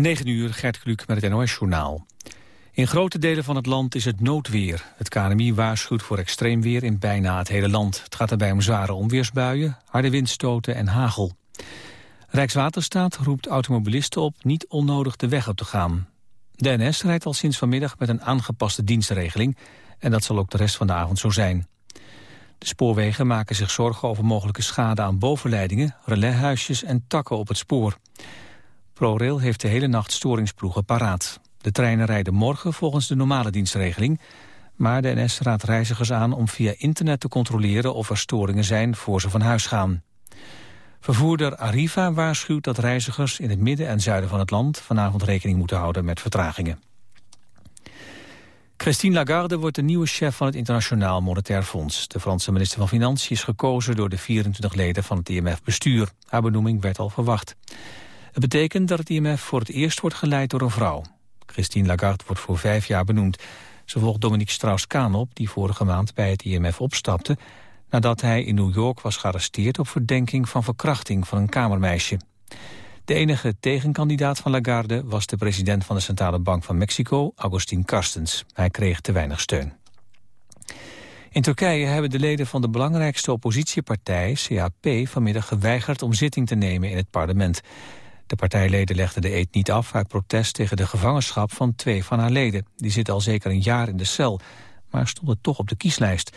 9 uur, Gert Kluk met het NOS-journaal. In grote delen van het land is het noodweer. Het KNMI waarschuwt voor extreem weer in bijna het hele land. Het gaat daarbij om zware onweersbuien, harde windstoten en hagel. Rijkswaterstaat roept automobilisten op niet onnodig de weg op te gaan. De NS rijdt al sinds vanmiddag met een aangepaste dienstregeling... en dat zal ook de rest van de avond zo zijn. De spoorwegen maken zich zorgen over mogelijke schade aan bovenleidingen... relaishuisjes en takken op het spoor. ProRail heeft de hele nacht storingsploegen paraat. De treinen rijden morgen volgens de normale dienstregeling... maar de NS raadt reizigers aan om via internet te controleren... of er storingen zijn voor ze van huis gaan. Vervoerder Arriva waarschuwt dat reizigers in het midden en zuiden van het land... vanavond rekening moeten houden met vertragingen. Christine Lagarde wordt de nieuwe chef van het Internationaal Monetair Fonds. De Franse minister van Financiën is gekozen door de 24 leden van het IMF-bestuur. Haar benoeming werd al verwacht. Het betekent dat het IMF voor het eerst wordt geleid door een vrouw. Christine Lagarde wordt voor vijf jaar benoemd. Ze volgt Dominique Strauss-Kaan op, die vorige maand bij het IMF opstapte... nadat hij in New York was gearresteerd op verdenking van verkrachting van een kamermeisje. De enige tegenkandidaat van Lagarde was de president van de Centrale Bank van Mexico, Agustin Carstens. Hij kreeg te weinig steun. In Turkije hebben de leden van de belangrijkste oppositiepartij, CHP, vanmiddag geweigerd om zitting te nemen in het parlement. De partijleden legden de eet niet af uit protest tegen de gevangenschap van twee van haar leden. Die zitten al zeker een jaar in de cel, maar stonden toch op de kieslijst.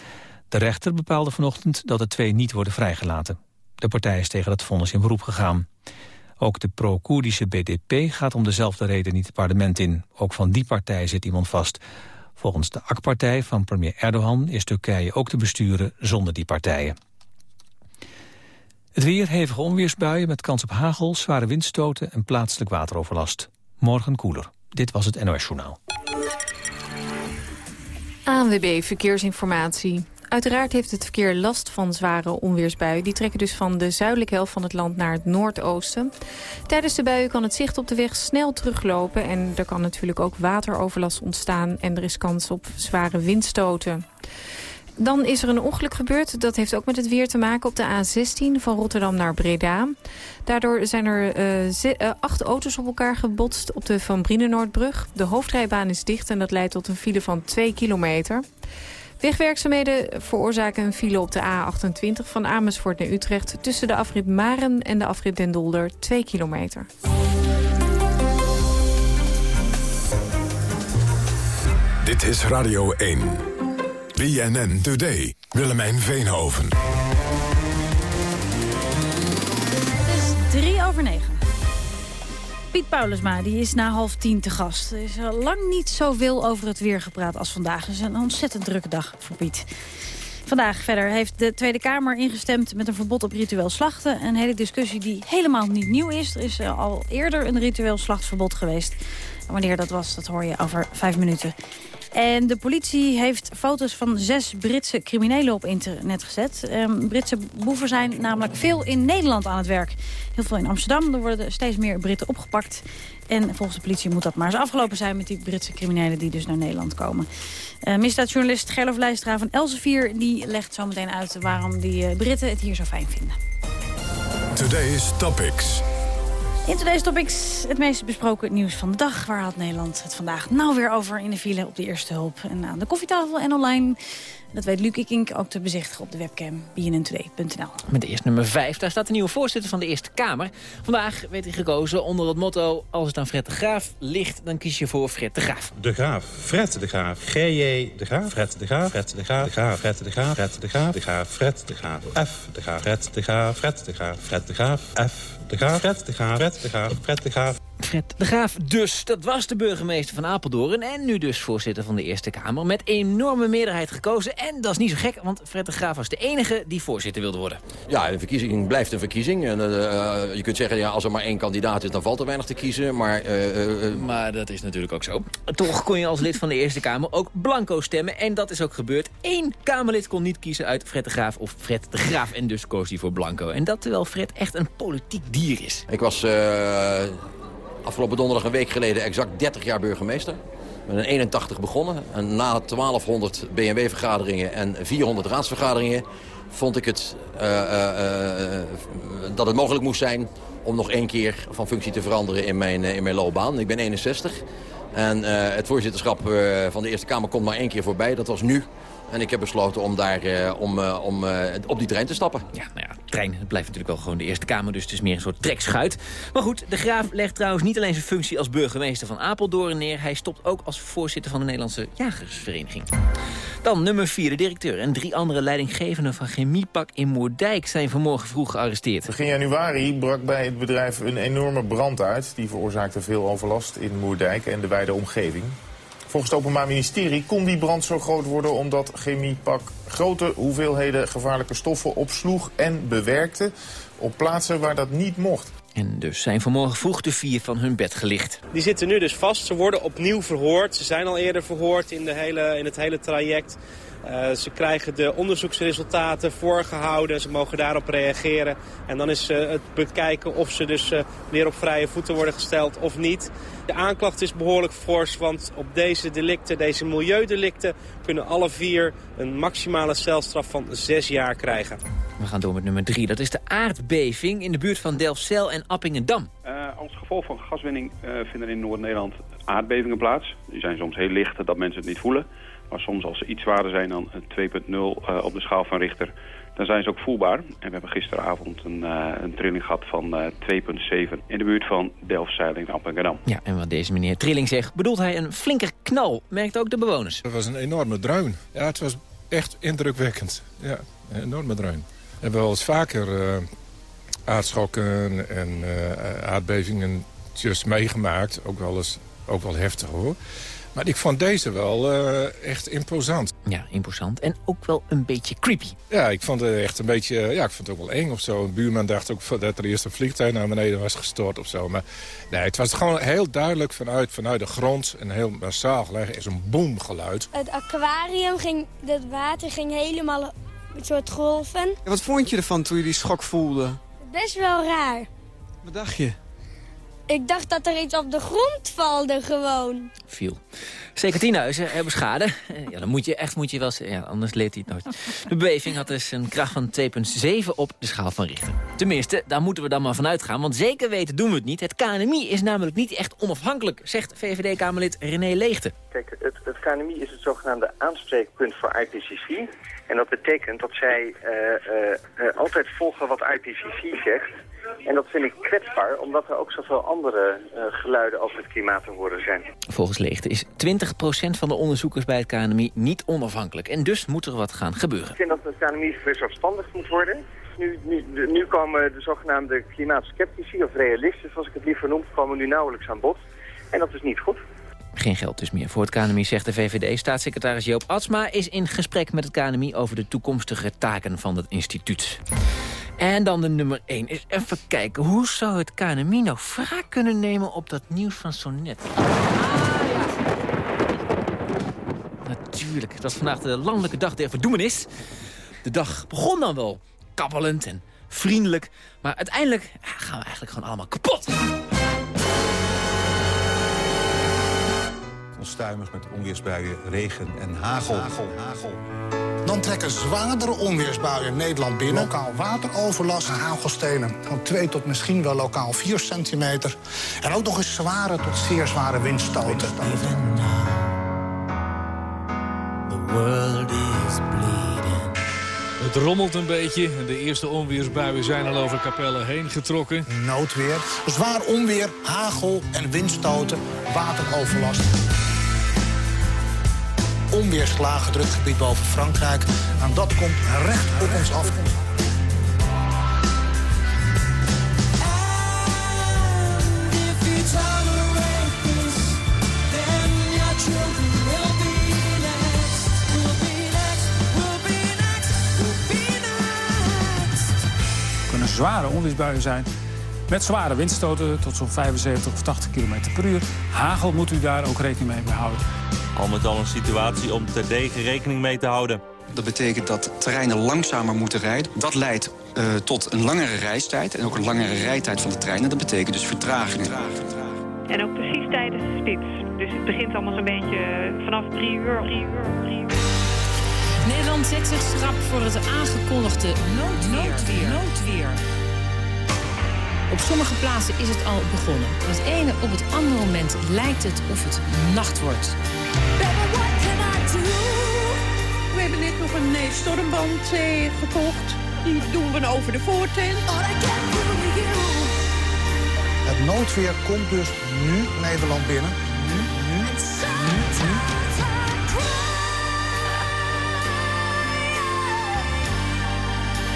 De rechter bepaalde vanochtend dat de twee niet worden vrijgelaten. De partij is tegen dat vonnis in beroep gegaan. Ook de pro-Koerdische BDP gaat om dezelfde reden niet het parlement in. Ook van die partij zit iemand vast. Volgens de AK-partij van premier Erdogan is Turkije ook te besturen zonder die partijen. Het weer, hevige onweersbuien met kans op hagel, zware windstoten en plaatselijk wateroverlast. Morgen koeler. Dit was het NOS Journaal. ANWB Verkeersinformatie. Uiteraard heeft het verkeer last van zware onweersbuien. Die trekken dus van de zuidelijke helft van het land naar het noordoosten. Tijdens de buien kan het zicht op de weg snel teruglopen... en er kan natuurlijk ook wateroverlast ontstaan... en er is kans op zware windstoten. Dan is er een ongeluk gebeurd. Dat heeft ook met het weer te maken op de A16 van Rotterdam naar Breda. Daardoor zijn er uh, acht auto's op elkaar gebotst op de Van Brienenoordbrug. De hoofdrijbaan is dicht en dat leidt tot een file van 2 kilometer. Wegwerkzaamheden veroorzaken een file op de A28 van Amersfoort naar Utrecht... tussen de afrit Maren en de afrit Den Dolder 2 kilometer. Dit is Radio 1. BNN Today. Willemijn Veenhoven. Het is drie over negen. Piet Paulusma die is na half tien te gast. Er is lang niet zoveel over het weer gepraat als vandaag. Het is een ontzettend drukke dag voor Piet. Vandaag verder heeft de Tweede Kamer ingestemd met een verbod op ritueel slachten. Een hele discussie die helemaal niet nieuw is. Er is eh, al eerder een ritueel slachtverbod geweest. wanneer dat was, dat hoor je over vijf minuten. En de politie heeft foto's van zes Britse criminelen op internet gezet. Um, Britse boeven zijn namelijk veel in Nederland aan het werk. Heel veel in Amsterdam. Er worden steeds meer Britten opgepakt. En volgens de politie moet dat maar eens afgelopen zijn... met die Britse criminelen die dus naar Nederland komen. Uh, misdaadjournalist Gerlof Leistra van Elsevier... die legt zo meteen uit waarom die uh, Britten het hier zo fijn vinden. Today's Topics. In Today's Topics het meest besproken nieuws van de dag. Waar had Nederland het vandaag nou weer over in de file op de eerste hulp? En aan de koffietafel en online. Dat weet Luc Kink ook te bezichtigen op de webcam bnntoday.nl. Met eerst nummer 5, daar staat de nieuwe voorzitter van de Eerste Kamer. Vandaag werd hij gekozen onder het motto... als het aan Fred de Graaf ligt, dan kies je voor Fred de Graaf. De Graaf, Fred de Graaf, G.J. de Graaf, Fred de Graaf, Fred de Graaf, de Graaf, Fred de Graaf, Fred de Graaf, de Graaf, Fred de Graaf, F de Graaf, Fred de Graaf, Fred de Graaf, Fred de Graaf, F de Graaf, Fred de Graaf, Fred de Graaf, Fred de Graaf. Fred de Graaf dus, dat was de burgemeester van Apeldoorn... en nu dus voorzitter van de Eerste Kamer... met enorme meerderheid gekozen. En dat is niet zo gek, want Fred de Graaf was de enige die voorzitter wilde worden. Ja, een verkiezing blijft een verkiezing. En, uh, je kunt zeggen, ja, als er maar één kandidaat is, dan valt er weinig te kiezen. Maar, uh, maar dat is natuurlijk ook zo. Toch kon je als lid van de Eerste Kamer ook blanco stemmen. En dat is ook gebeurd. Eén Kamerlid kon niet kiezen uit Fred de Graaf of Fred de Graaf. En dus koos hij voor blanco. En dat terwijl Fred echt een politiek dier is. Ik was afgelopen donderdag een week geleden exact 30 jaar burgemeester. Met een 81 begonnen. En na 1200 BMW-vergaderingen en 400 raadsvergaderingen vond ik het, dat het mogelijk moest zijn om nog één keer van functie te veranderen in mijn, in mijn loopbaan. Ik ben 61 en het voorzitterschap van de Eerste Kamer komt maar één keer voorbij. Dat was nu. En ik heb besloten om, daar, uh, om, uh, om uh, op die trein te stappen. Ja, nou ja, trein het blijft natuurlijk wel gewoon de Eerste Kamer... dus het is meer een soort trekschuit. Maar goed, de Graaf legt trouwens niet alleen zijn functie als burgemeester van Apeldoorn neer... hij stopt ook als voorzitter van de Nederlandse Jagersvereniging. Dan nummer 4, de directeur en drie andere leidinggevenden van Chemiepak in Moerdijk... zijn vanmorgen vroeg gearresteerd. Begin januari brak bij het bedrijf een enorme brand uit. Die veroorzaakte veel overlast in Moerdijk en de wijde omgeving. Volgens het Openbaar Ministerie kon die brand zo groot worden... omdat Chemiepak grote hoeveelheden gevaarlijke stoffen opsloeg en bewerkte... op plaatsen waar dat niet mocht. En dus zijn vanmorgen vroeg de vier van hun bed gelicht. Die zitten nu dus vast. Ze worden opnieuw verhoord. Ze zijn al eerder verhoord in, de hele, in het hele traject. Uh, ze krijgen de onderzoeksresultaten voorgehouden. Ze mogen daarop reageren. En dan is uh, het bekijken of ze dus uh, weer op vrije voeten worden gesteld of niet. De aanklacht is behoorlijk fors, want op deze delicten, deze milieudelicten... kunnen alle vier een maximale celstraf van zes jaar krijgen. We gaan door met nummer drie. Dat is de aardbeving in de buurt van Delfzijl en Appingedam. als gevolg van gaswinning vinden in Noord-Nederland aardbevingen plaats. Die zijn soms heel licht dat mensen het niet voelen. Maar soms als ze iets zwaarder zijn dan 2.0 uh, op de schaal van Richter... dan zijn ze ook voelbaar. En we hebben gisteravond een, uh, een trilling gehad van uh, 2.7 in de buurt van Delfzijl in Appingedam. Ja, en wat deze meneer Trilling zegt, bedoelt hij een flinke knal, merkt ook de bewoners. Het was een enorme druin. Ja, het was echt indrukwekkend. Ja, een enorme druin. We hebben wel eens vaker aardschokken en aardbevingen meegemaakt. Ook wel eens ook wel heftig hoor. Maar ik vond deze wel uh, echt imposant. Ja, imposant. En ook wel een beetje creepy. Ja, ik vond het echt een beetje... Ja, ik vond het ook wel eng of zo. Een buurman dacht ook dat er eerst een vliegtuig naar beneden was gestort of zo. Maar nee, het was gewoon heel duidelijk vanuit, vanuit de grond... en heel massaal gelegd is een boomgeluid. Het aquarium, ging, het water ging helemaal een soort golven. wat vond je ervan toen je die schok voelde? Best wel raar. Wat dacht je? Ik dacht dat er iets op de grond valde gewoon. Viel. Zeker tien huizen hebben schade. Ja, dan moet je echt, moet je wel ja, anders leert hij het nooit. De beving had dus een kracht van 2,7 op de schaal van Richter. Tenminste, daar moeten we dan maar vanuit gaan, want zeker weten doen we het niet. Het KNMI is namelijk niet echt onafhankelijk, zegt VVD-Kamerlid René Leegte. Kijk, het, het KNMI is het zogenaamde aanspreekpunt voor IPCC. En dat betekent dat zij uh, uh, uh, altijd volgen wat IPCC zegt... En dat vind ik kwetsbaar, omdat er ook zoveel andere uh, geluiden over het klimaat te horen zijn. Volgens Leegte is 20% van de onderzoekers bij het KNMI niet onafhankelijk. En dus moet er wat gaan gebeuren. Ik vind dat het KNMI weer zelfstandig moet worden. Nu, nu, nu komen de zogenaamde klimaatskeptici, of realisten zoals ik het liever noem, komen nu nauwelijks aan bod. En dat is niet goed. Geen geld dus meer voor het KNMI, zegt de VVD. Staatssecretaris Joop Atsma is in gesprek met het KNMI... over de toekomstige taken van het instituut. En dan de nummer 1 is even kijken. Hoe zou het KNMI nou wraak kunnen nemen op dat nieuws van Sonnet? Ah. Natuurlijk, het was vandaag de landelijke dag der verdoemenis. De dag begon dan wel kabbelend en vriendelijk. Maar uiteindelijk gaan we eigenlijk gewoon allemaal kapot. Onstuimig met onweersbuien, regen en hagel. hagel, hagel. Dan trekken zwaardere onweersbuien Nederland binnen. Lokaal wateroverlast, hagelstenen van 2 tot misschien wel lokaal 4 centimeter. En ook nog eens zware tot zeer zware windstoten. The world is bleeding. Het rommelt een beetje. De eerste onweersbuien zijn al over Capelle heen getrokken. Noodweer, zwaar onweer, hagel en windstoten, wateroverlast onweerslagen drukgebied boven Frankrijk. En dat komt recht op ons af. kunnen zware onweersbuien zijn. Met zware windstoten tot zo'n 75 of 80 km per uur. Hagel moet u daar ook rekening mee houden. Al met al een situatie om terdege rekening mee te houden. Dat betekent dat treinen langzamer moeten rijden. Dat leidt uh, tot een langere reistijd en ook een langere rijtijd van de treinen. Dat betekent dus vertragingen. En ook precies tijdens de spits. Dus het begint allemaal zo'n beetje vanaf drie uur, drie uur, drie uur. Nederland zet zich schrap voor het aangekondigde noodweer. noodweer. Op sommige plaatsen is het al begonnen. Van het ene op het andere moment lijkt het of het nacht wordt. We hebben net nog een eh, stormband eh, gekocht. Die doen we over de voortent. Het noodweer komt dus nu Nederland binnen. Nu, nu, nu,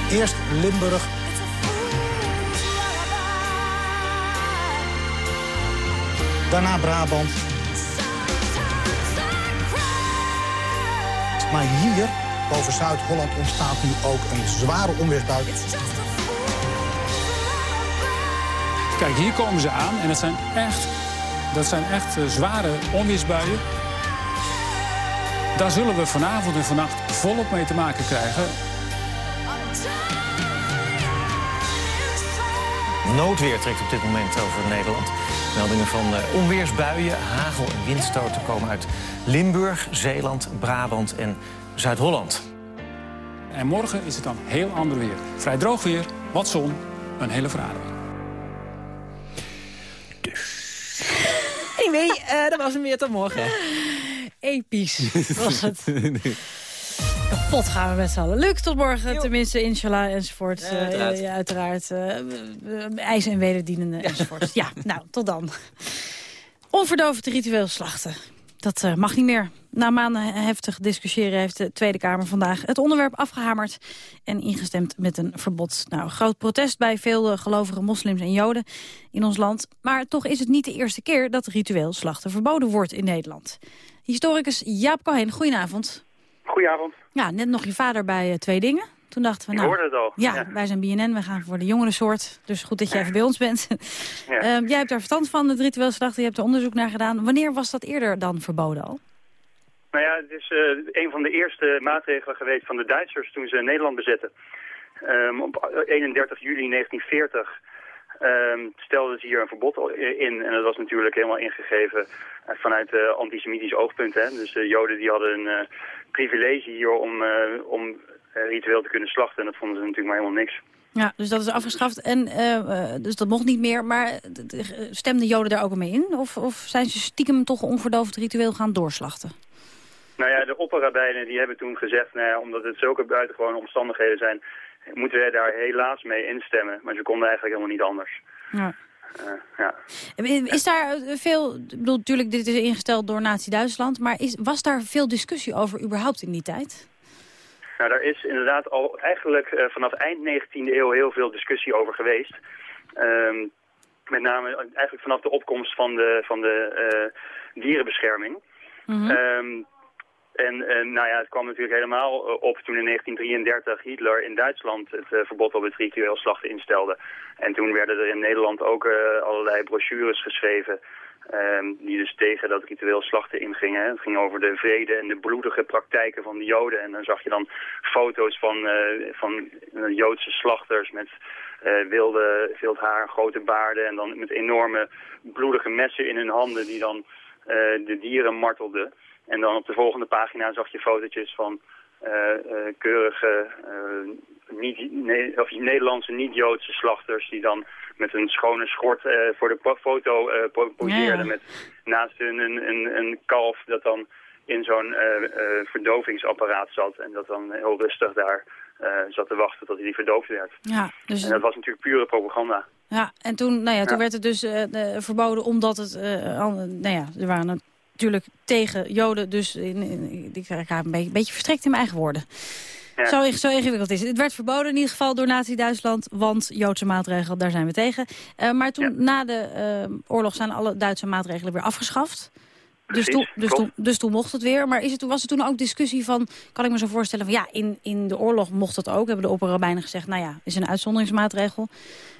nu. Eerst Limburg. Daarna Brabant. Maar hier, boven Zuid-Holland, ontstaat nu ook een zware onweersbui. Kijk, hier komen ze aan en dat zijn echt, dat zijn echt eh, zware onweersbuien. Daar zullen we vanavond en vannacht volop mee te maken krijgen. Noodweer trekt op dit moment over Nederland. Meldingen van eh, onweersbuien, hagel en windstoten komen uit Limburg, Zeeland, Brabant en Zuid-Holland. En morgen is het dan heel ander weer. Vrij droog weer, wat zon, een hele verademing. Anyway, uh, dat was hem weer tot morgen. Episch was het. Kapot gaan we met z'n allen. Luc, tot morgen. Tenminste, inshallah enzovoort. Ja, uiteraard. Eh, ja, uiteraard. eh, ijs en wederdienende enzovoort. ja, nou, tot dan. Onverdovend ritueel slachten. Dat eh, mag niet meer. Na maanden heftig discussiëren heeft de Tweede Kamer vandaag het onderwerp afgehamerd en ingestemd met een verbod. Nou, groot protest bij veel gelovige moslims en joden in ons land. Maar toch is het niet de eerste keer dat ritueel slachten verboden wordt in Nederland. Historicus Jaap Cohen, goedenavond. Goedenavond. Ja, net nog je vader bij eh, Twee Dingen. Toen dachten we, nou, hoorde het al. Ja, Ja. wij zijn BNN, we gaan voor de jongere soort. Dus goed dat jij even bij ons bent. Ja. Ehm, jij hebt daar verstand van, het ritueel slachten. Je hebt er onderzoek naar gedaan. Wanneer was dat eerder dan verboden al? Nou ja, het is eh, een van de eerste maatregelen geweest van de Duitsers toen ze Nederland bezetten. Ehm, op 31 juli 1940 ehm, stelden ze hier een verbod in. En dat was natuurlijk helemaal ingegeven eh, vanuit uh, antisemitisch oogpunt. Hè? Dus de Joden die hadden een eh, privilege hier om, eh, om ritueel te kunnen slachten. En dat vonden ze natuurlijk maar helemaal niks. Ja, dus dat is afgeschaft. En, dus dat mocht niet meer. Maar stemden Joden daar ook mee in? Of, of zijn ze stiekem toch onverdoofd ritueel gaan doorslachten? Nou ja, de opperrabijnen die hebben toen gezegd, nou ja, omdat het zulke buitengewone omstandigheden zijn, moeten wij daar helaas mee instemmen. Maar ze konden eigenlijk helemaal niet anders. Ja. Eh, ja. Is daar eh, veel, ik bedoel, natuurlijk, dit is ingesteld door Nazi-Duitsland, maar is, was daar veel discussie over überhaupt in die tijd? Nou, daar is inderdaad al eigenlijk eh, vanaf eind 19e eeuw heel veel discussie over geweest. Ehm, met name eigenlijk vanaf de opkomst van de, van de dierenbescherming. Ehm, en eh, nou ja, het kwam natuurlijk helemaal eh, op toen in 1933 Hitler in Duitsland het eh, verbod op het ritueel slachten instelde. En toen werden er in Nederland ook allerlei brochures geschreven ehm, die dus tegen dat ritueel slachten ingingen. Het ging over de vrede en de bloedige praktijken van de Joden. En dan zag je dan foto's van, van Joodse slachters met wilde, wild haar, grote baarden en dan met enorme bloedige messen in hun handen die dan de dieren martelden. En dan op de volgende pagina zag je fotootjes van eh, eh, keurige eh, niet, of Nederlandse niet-Joodse slachters die dan met een schone schort voor de foto po- poseerden. Ja. Met naast hun een, een, een kalf dat dan in zo'n eh, verdovingsapparaat zat. En dat dan heel rustig daar zat te wachten tot hij verdoofd werd. Ja, dus, En dat was natuurlijk pure propaganda. ja, en toen, nou ja, toen Ja. werd het dus verboden omdat het, nou ja, er waren natuurlijk tegen Joden, dus in, in, ik ga een beetje, beetje verstrikt in mijn eigen woorden. Ja. Zo, zo ingewikkeld is het. Het werd verboden in ieder geval door Nazi-Duitsland, want Joodse maatregelen, daar zijn we tegen. Eh, maar toen, na de eh, oorlog, zijn alle Duitse maatregelen weer afgeschaft. Dus toen, dus, toen, dus toen mocht het weer. Maar is het, was er toen ook discussie van, kan ik me zo voorstellen... van ja, in, in de oorlog mocht het ook. Hebben de opperrabijnen gezegd, nou ja, is een uitzonderingsmaatregel.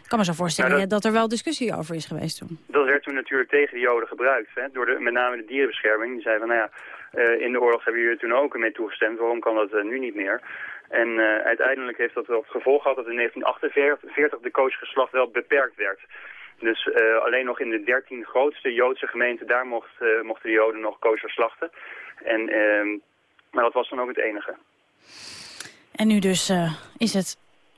Ik kan me zo voorstellen Nou, dat- dat... er wel discussie over is geweest toen. Dat werd toen natuurlijk tegen de Joden gebruikt. Hè, door de, met name de dierenbescherming. Die zei van, nou ja, eh, in de oorlog hebben jullie er toen ook mee toegestemd. Waarom kan dat eh, nu niet meer? En eh, uiteindelijk heeft dat wel het gevolg gehad dat in 1948 de koosgeslacht wel beperkt werd. Dus alleen nog in de 13 grootste Joodse gemeenten, daar mocht, mochten de Joden nog kosher slachten. En, ehm, maar dat was dan ook het enige. En nu dus is het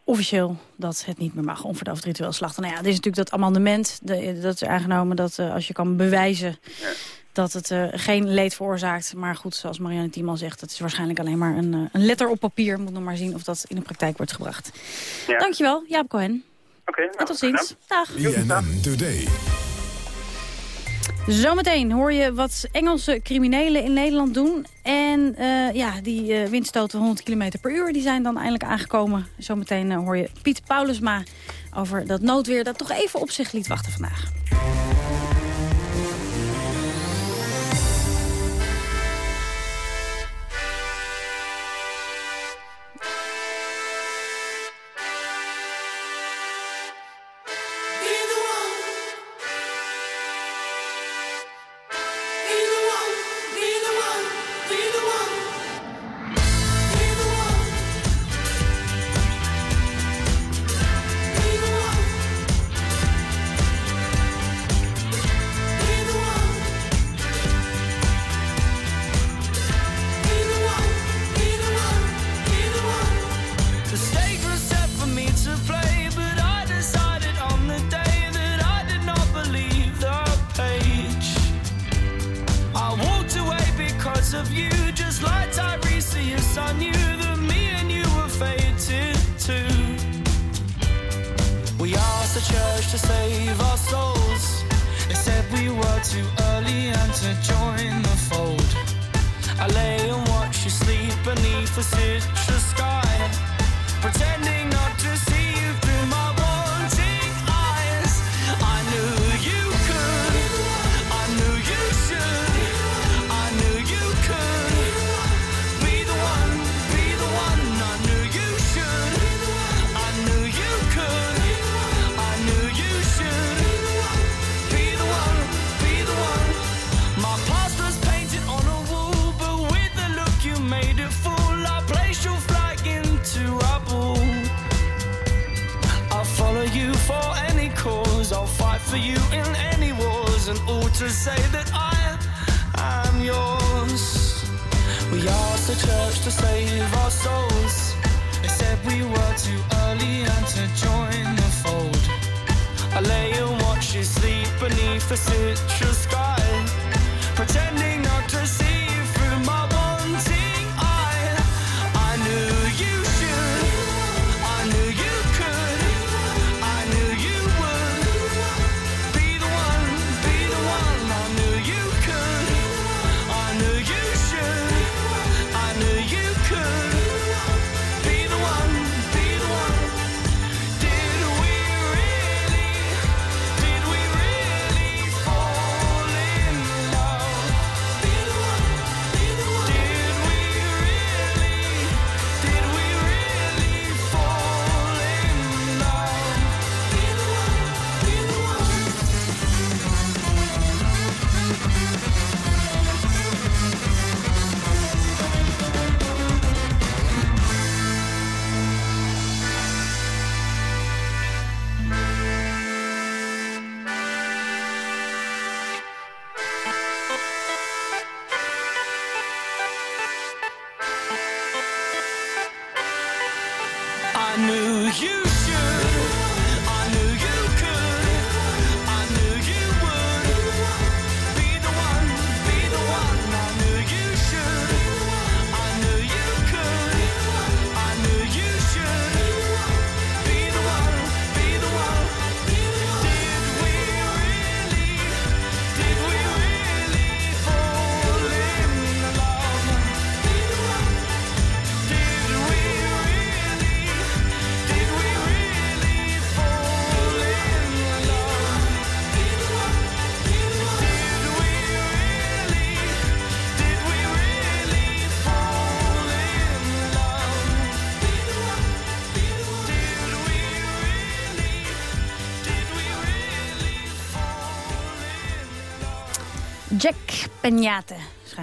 officieel dat het niet meer mag, onverdoofd ritueel slachten. Nou ja, dit is natuurlijk dat amendement, de, dat is aangenomen dat uh, als je kan bewijzen... Ja. dat het uh, geen leed veroorzaakt. Maar goed, zoals Marianne Tiemann zegt, het is waarschijnlijk alleen maar een, een letter op papier. Moet nog maar zien of dat in de praktijk wordt gebracht. Ja. Dankjewel, Jaap Cohen. Oké. Okay, nou, tot ziens. Dag. Today. Zometeen hoor je wat Engelse criminelen in Nederland doen. En uh, ja, die uh, windstoten 100 km per uur die zijn dan eindelijk aangekomen. Zometeen uh, hoor je Piet Paulusma over dat noodweer... dat toch even op zich liet wachten vandaag.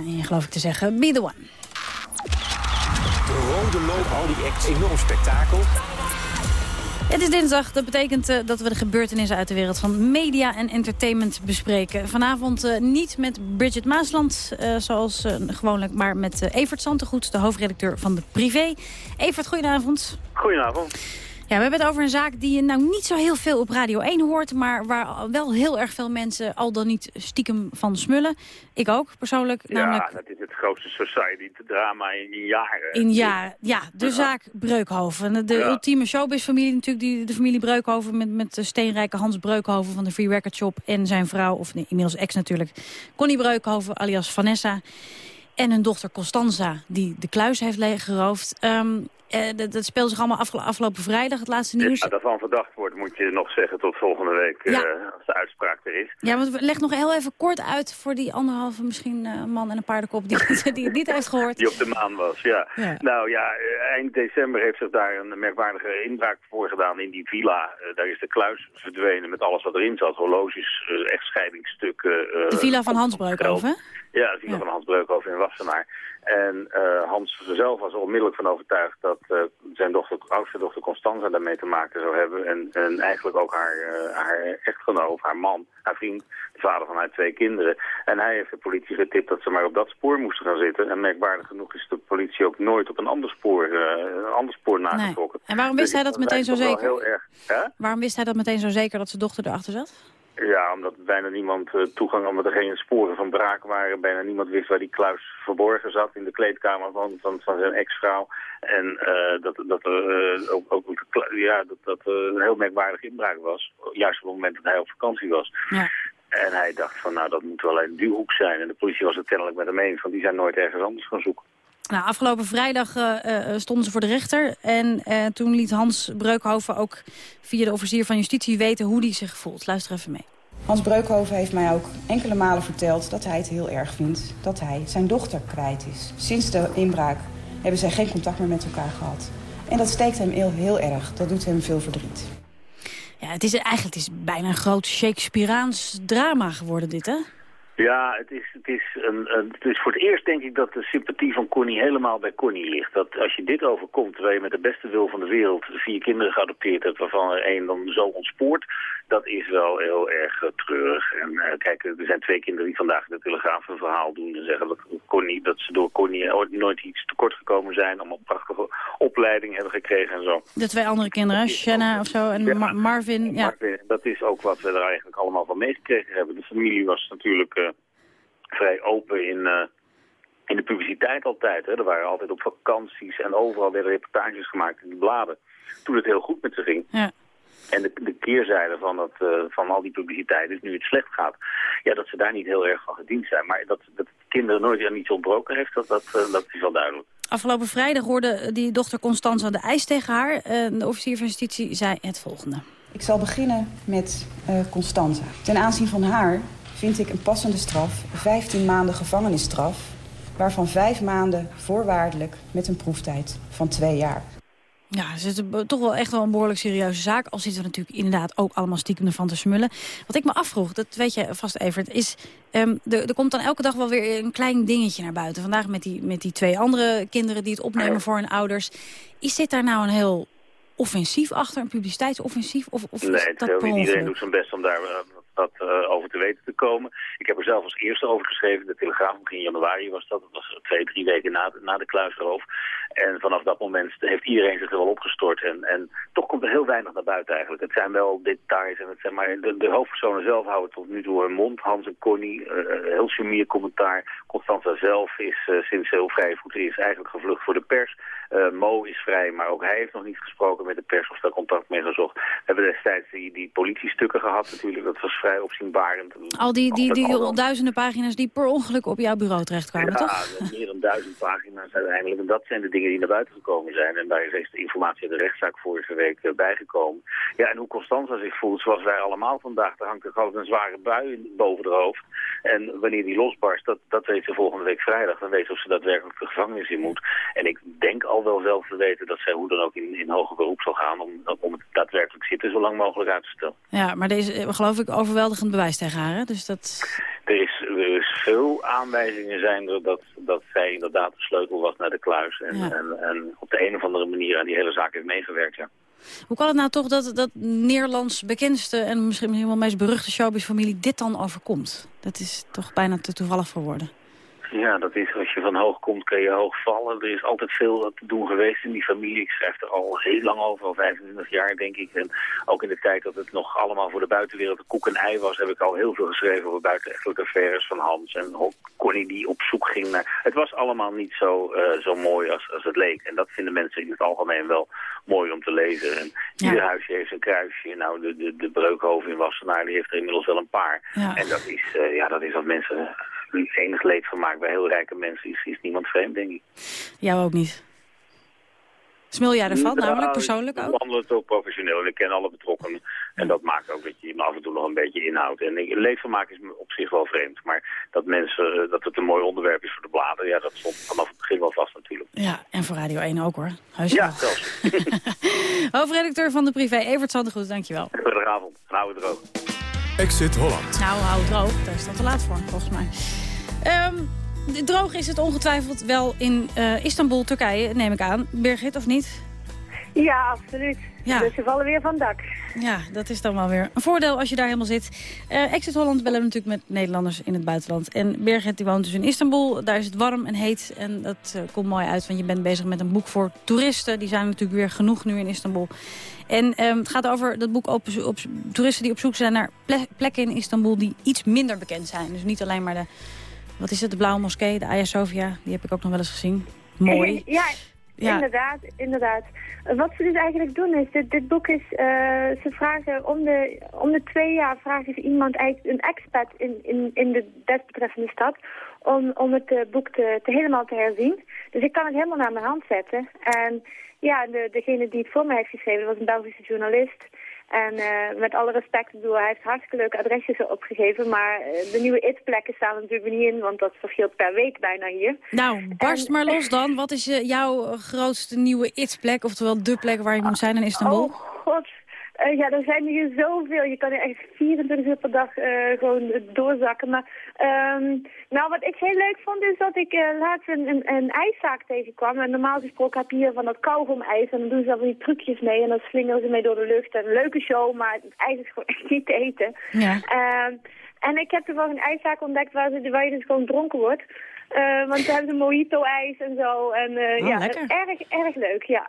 Je geloof ik te zeggen. Be the one. De rode loop, al die acts, enorm spektakel. Het is dinsdag, dat betekent uh, dat we de gebeurtenissen uit de wereld van media en entertainment bespreken. Vanavond uh, niet met Bridget Maasland, uh, zoals gewoonlijk, maar met Evert Santegoed, de hoofdredacteur van de Privé. Evert, goedenavond. Goedenavond. Ja, we hebben het over een zaak die je nou niet zo heel veel op Radio 1 hoort... maar waar wel heel erg veel mensen al dan niet stiekem van smullen. Ik ook, persoonlijk. Ja, namelijk... dat is het grootste society-drama in, in, jaren. In jaren, ja. De zaak Breukhoven. De Ja. ultieme showbiz-familie natuurlijk, die, de familie Breukhoven... met, met de steenrijke Hans Breukhoven van de Free Record Shop... en zijn vrouw, of nee, inmiddels ex natuurlijk, Connie Breukhoven alias Vanessa... En hun dochter Constanza, die de kluis heeft leeggeroofd. Ehm, eh, dat, dat speelde zich allemaal afgelo- afgelopen vrijdag, het laatste nieuws. Ja, dat van verdacht wordt, moet je nog zeggen tot volgende week, Ja. eh, als de uitspraak er is. Ja, want leg nog heel even kort uit voor die anderhalve misschien eh, man en een paardenkop die, die het niet heeft gehoord. Die op de maan was, ja. Ja. Nou ja, eind december heeft zich daar een merkwaardige inbraak voor gedaan in die villa. Daar is de kluis verdwenen met alles wat erin zat. Horloges, echtscheidingsstukken. eh, De villa van Hans Breukhoven, hè? Ja, de villa van Hans Breukhoven in Wassenaar. En eh, Hans zelf was er onmiddellijk van overtuigd dat eh, zijn dochter, oudste dochter Constanza daarmee te maken zou hebben. En, en eigenlijk ook haar, eh, haar echtgenoot, haar man, haar vriend, de vader van haar twee kinderen. En hij heeft de politie getipt dat ze maar op dat spoor moesten gaan zitten. En merkwaardig genoeg is de politie ook nooit op een ander spoor, een ander spoor nagetrokken. En waarom wist Dus hij dat meteen zo zeker? Heel erg, hè? Waarom wist hij dat meteen zo zeker dat zijn dochter erachter zat? Ja, omdat bijna niemand eh, toegang, omdat er geen sporen van braak waren. Bijna niemand wist waar die kluis verborgen zat in de kleedkamer van, van, van zijn ex-vrouw. En eh, dat, dat er eh, ook, ook ja, dat, dat een heel merkwaardig inbraak was. Juist op het moment dat hij op vakantie was. Ja. En hij dacht van, nou, dat moet wel een duwhoek zijn. En de politie was het kennelijk met hem eens, want die zijn nooit ergens anders gaan zoeken. Nou, afgelopen vrijdag eh, eh, stonden ze voor de rechter. En eh, toen liet Hans Breukhoven ook via de officier van justitie weten hoe hij zich voelt. Luister even mee. Hans Breukhoven heeft mij ook enkele malen verteld dat hij het heel erg vindt dat hij zijn dochter kwijt is. Sinds de inbraak hebben zij geen contact meer met elkaar gehad. En dat steekt hem heel, heel erg. Dat doet hem veel verdriet. Ja, het is eigenlijk het is bijna een groot Shakespeareaans drama geworden dit, hè? Ja, het is, het, is een, een- het is voor het eerst denk ik dat de sympathie van Connie helemaal bij Connie ligt. Dat als je dit overkomt, terwijl je met de beste wil van de wereld vier kinderen geadopteerd hebt, waarvan er één dan zo ontspoort, dat is wel heel erg eh, treurig. En eh, kijk, er zijn twee kinderen die vandaag de Telegraaf een verhaal doen en zeggen dat, Connie, dat ze door Connie ooit- nooit iets tekort gekomen zijn, allemaal prachtige opleiding hebben gekregen en zo. De twee andere kinderen, Shanna of zo en Ma- Marvin. Ja. Eh, dat is ook wat we er eigenlijk allemaal van meegekregen hebben. De familie was natuurlijk eh, vrij open in, eh, in de publiciteit altijd. Hè. Er waren altijd op vakanties en overal werden reportages gemaakt in de bladen. Toen het heel goed met ze ging. Ja. En de, de keerzijde van, dat, eh, van al die publiciteit is nu het slecht gaat. Ja, dat ze daar niet heel erg van gediend zijn. Maar dat, dat kinderen nooit aan iets ontbroken heeft, dat, dat, eh, dat is wel duidelijk. Afgelopen vrijdag hoorde die dochter Constanza de eis tegen haar. De officier van justitie zei het volgende. Ik zal beginnen met eh Constanza. Ten aanzien van haar vind ik een passende straf, 15 maanden gevangenisstraf... waarvan 5 maanden voorwaardelijk met een proeftijd van 2 jaar. Ja, het is toch wel echt wel een behoorlijk serieuze zaak. Al zitten we natuurlijk inderdaad ook allemaal stiekem ervan te smullen. Wat ik me afvroeg, dat weet je vast Evert, is... ehm, er, er komt dan elke dag wel weer een klein dingetje naar buiten. Vandaag met die, met die twee andere kinderen die het opnemen voor hun ouders. Is dit daar nou een heel offensief achter, een publiciteitsoffensief? Of, of Nee, het heel niet. Iedereen doet zijn best om daar eh, wat eh, over te weten te komen. Ik heb er zelf als eerste over geschreven. De Telegraaf begin januari was dat. Dat was twee, drie weken na, na de kluisroof. En vanaf dat moment heeft iedereen zich er wel opgestort. En, en toch komt er heel weinig naar buiten eigenlijk. Het zijn wel details. En het zijn maar de, de hoofdpersonen zelf houden tot nu toe hun mond. Hans en Connie, eh, heel sumier commentaar. Constanza zelf is eh, sinds heel vrij voeten is eigenlijk gevlucht voor de pers. Mo is vrij, maar ook hij heeft nog niet gesproken met de pers of daar contact mee gezocht. We hebben destijds die, die politiestukken gehad natuurlijk. Dat was vrij opzienbarend. Al die, die, die, duizenden pagina's die per ongeluk op jouw bureau terechtkwamen, ja, toch? meer dan duizend pagina's uiteindelijk. En dat zijn de dingen die naar buiten gekomen zijn. En daar is informatie uit de rechtszaak vorige week eh, bijgekomen. Ja, en hoe Constanza zich voelt, zoals wij allemaal vandaag. Er hangt er gewoon een zware bui boven haar hoofd. En wanneer die losbarst, dat, dat weet ze volgende week vrijdag. Dan weet ze of ze daadwerkelijk de gevangenis in moet. En ik denk al wel zelf te weten dat zij hoe dan ook in, in hoger beroep zal gaan... Om, om het daadwerkelijk zitten zo lang mogelijk uit te stellen. Ja, maar deze, eh, geloof ik, overweldigend bewijs tegen haar, hè? Dus dat... Er is, er is veel aanwijzingen zijn er dat, dat zij inderdaad de sleutel was naar de kluis. En, Ja. en, en op de een of andere manier aan die hele zaak heeft meegewerkt, ja. Hoe kan het nou toch dat dat Nederlands bekendste... en misschien wel meest beruchte showbiz-familie dit dan overkomt? Dat is toch bijna te toevallig voor woorden. Ja, dat is als je van hoog komt kun je hoog vallen. Er is altijd veel te doen geweest in die familie. Ik schrijf er al heel lang over, al 25 jaar denk ik. En ook in de tijd dat het nog allemaal voor de buitenwereld een koek en ei was... heb ik al heel veel geschreven over buitenechtelijke affaires van Hans en Connie die op zoek ging naar... Het was allemaal niet zo, uh, zo mooi als, als het leek. En dat vinden mensen in het algemeen wel mooi om te lezen. En ieder huisje heeft een kruisje. Nou, de, de, de Breukhoven in Wassenaar die heeft er inmiddels wel een paar. En dat is, uh, ja, dat is wat mensen enig leed van maakt bij heel rijke mensen, is, is niemand vreemd, denk ik. Jou ook niet? Smil jij ervan, namelijk persoonlijk ook? Ik behandel het ook professioneel en ik ken alle betrokkenen. En dat maakt ook dat je me af en toe nog een beetje inhoudt. En leedvermaak is op zich wel vreemd. Maar dat, mensen, eh, dat het een mooi onderwerp is voor de bladen, ja, dat stond vanaf het begin wel vast natuurlijk. Ja, en voor Radio 1 ook hoor. Huis ja, zelfs. Hoofdredacteur van de Privé, Evert Zandegoed, dankjewel. Goedenavond, hou het droog. Exit Holland. Nou, hou het droog. Daar is dat te laat voor, volgens mij. Um, droog is het ongetwijfeld wel in uh, Istanbul, Turkije, neem ik aan. Birgit, of niet? Ja, absoluut. Ja. Dus ze vallen weer van dak. Ja, dat is dan wel weer een voordeel als je daar helemaal zit. Uh, Exit Holland bellen we natuurlijk met Nederlanders in het buitenland. En Birgit die woont dus in Istanbul. Daar is het warm en heet. En dat uh, komt mooi uit, want je bent bezig met een boek voor toeristen. Die zijn natuurlijk weer genoeg nu in Istanbul. En um, het gaat over dat boek op, op, toeristen die op zoek zijn naar plekken in Istanbul... die iets minder bekend zijn. Dus niet alleen maar de wat is het, de Blauwe Moskee, de Hagia Sophia. Die heb ik ook nog wel eens gezien. Mooi. Ja, ja. Inderdaad, inderdaad. Wat ze dus eigenlijk doen is, dit, dit boek is, uh, ze vragen om de, om de twee jaar vragen ze iemand, een expert in, in, in de desbetreffende stad, om, om het uh, boek te, te, helemaal te herzien. Dus ik kan het helemaal naar mijn hand zetten. En ja, de, degene die het voor mij heeft geschreven, was een Belgische journalist. En uh, met alle respect, bedoel, hij heeft hartstikke leuke adresjes opgegeven. Maar uh, de nieuwe it-plekken staan er natuurlijk niet in, want dat verschilt per week bijna hier. Nou, barst maar los dan. Wat is uh, jouw grootste nieuwe it-plek, oftewel de plek waar je moet zijn in Istanbul? Oh god, uh, ja, er zijn hier zoveel. Je kan er echt 24 uur per dag uh, gewoon doorzakken. Maar um, nou, wat ik heel leuk vond is dat ik uh, laatst een, een, een, ijszaak tegenkwam. En normaal gesproken heb je hier van dat kauwgom-ijs. En dan doen ze dan die trucjes mee. En dan slingeren ze mee door de lucht. En een leuke show, maar het ijs is gewoon echt niet te eten. Ja. Uh, en ik heb toevallig een ijszaak ontdekt waar, ze, waar je dus gewoon dronken wordt. Uh, want ze hebben een mojito-ijs en zo. En uh, ja, erg, erg leuk, ja.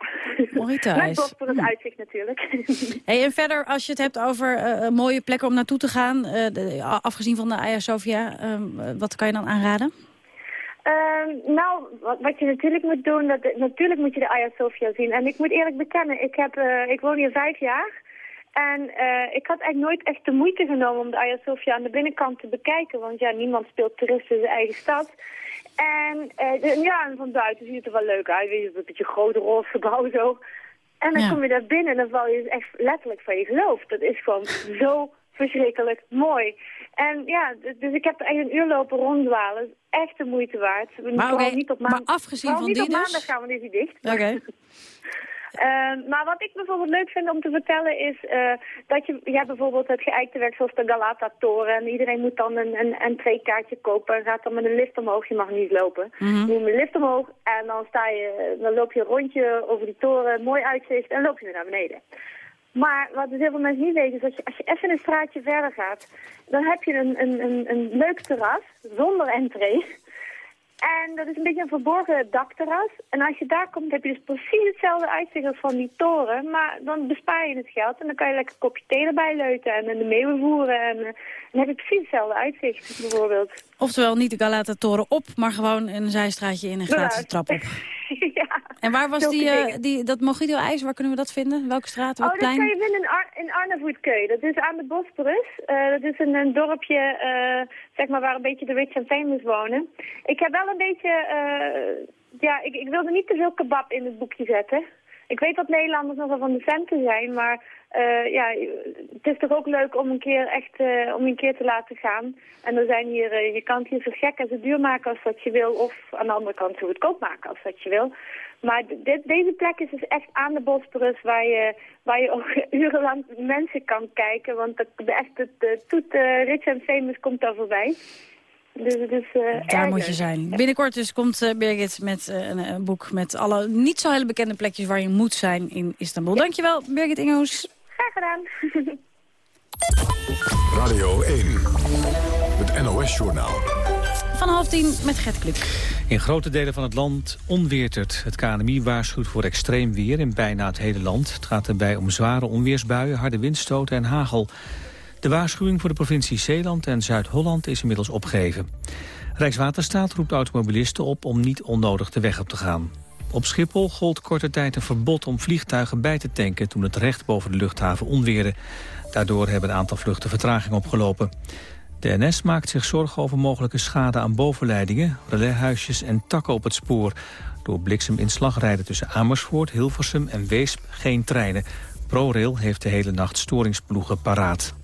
Mojito-ijs. Met voor het uitzicht natuurlijk. hey, en verder, als je het hebt over uh, mooie plekken om naartoe te gaan... De, afgezien van de Hagia Sophia, wat kan je dan aanraden? Ehm, nou, wat, wat, je natuurlijk moet doen, dat, natuurlijk moet je de Hagia Sophia zien. En ik moet eerlijk bekennen, ik, heb, ik woon hier vijf jaar... En uh, ik had eigenlijk nooit echt de moeite genomen om de Hagia Sophia aan de binnenkant te bekijken. Want ja, niemand speelt toeristen in zijn eigen stad. En uh, ja, van buiten ziet het er wel leuk uit. Weet je, een beetje grote roze gebouw zo. En dan kom je daar binnen en dan val je dus echt letterlijk van je geloof. Dat is gewoon zo verschrikkelijk mooi. En ja, dus ik heb er echt een uur lopen ronddwalen. Echt de moeite waard. Maar, okay, niet op maar afgezien van niet die op maandag dus... gaan, we hij dicht. Oké. Uh, maar wat ik bijvoorbeeld leuk vind om te vertellen is uh, dat je, je hebt bijvoorbeeld het geëikte werk zoals de Galata-toren. En iedereen moet dan een, een, twee-kaartje kopen en gaat dan met een lift omhoog. Je mag niet lopen. Mm -hmm. Je moet met een lift omhoog en dan, sta je, dan loop je een rondje over die toren, mooi uitzicht en loop je weer naar beneden. Maar wat dus heel veel mensen niet weten is dat je, als je even een straatje verder gaat, dan heb je een, een, een, een leuk terras zonder entree. En dat is een beetje een verborgen dakterras. En als je daar komt, heb je dus precies hetzelfde uitzicht als van die toren. Maar dan bespaar je het geld en dan kan je lekker een kopje thee erbij leuten en de meeuwen voeren. En, en dan heb je precies hetzelfde uitzicht, bijvoorbeeld. Oftewel niet de Galata-toren op, maar gewoon een zijstraatje in een gratis trap op. ja. En waar was die, uh, die, dat Mojito-ijs, waar kunnen we dat vinden? Welke straat, welk oh, plein? Oh, dat kan je vinden in, Ar in Arnavutköy. Dat is aan de Bosporus. Uh, dat is een, een dorpje, uh, zeg maar, waar een beetje de rich and famous wonen. Ik heb wel een beetje, ja, ik, ik wilde niet te veel kebab in het boekje zetten. Ik weet dat Nederlanders nogal van de centen zijn, maar uh, ja, het is toch ook leuk om een keer echt uh, om een keer te laten gaan. En er zijn hier, uh, je kan het hier zo gek en zo duur maken als dat je wil, of aan de andere kant zo goedkoop maken als dat je wil. Maar dit, deze plek is dus echt aan de Bosporus waar je, waar je ook urenlang mensen kan kijken, want de, de echte toet Rich and Famous komt daar voorbij. Dus uh, Daar moet je zijn. Binnenkort dus komt uh, Birgit met uh, een, een, boek met alle niet zo hele bekende plekjes waar je moet zijn in Istanbul. Ja. Dankjewel, Birgit Ingoos. Graag gedaan. Radio 1, het NOS-journaal. Van half tien met Gert Kluk. In grote delen van het land onweert het. Het KNMI waarschuwt voor extreem weer in bijna het hele land. Het gaat erbij om zware onweersbuien, harde windstoten en hagel. De waarschuwing voor de provincie Zeeland en Zuid-Holland is inmiddels opgegeven. Rijkswaterstaat roept automobilisten op om niet onnodig de weg op te gaan. Op Schiphol gold korte tijd een verbod om vliegtuigen bij te tanken... toen het recht boven de luchthaven onweerde. Daardoor hebben een aantal vluchten vertraging opgelopen. De NS maakt zich zorgen over mogelijke schade aan bovenleidingen... relaishuisjes en takken op het spoor. Door blikseminslag rijden tussen Amersfoort, Hilversum en Weesp geen treinen. ProRail heeft de hele nacht storingsploegen paraat.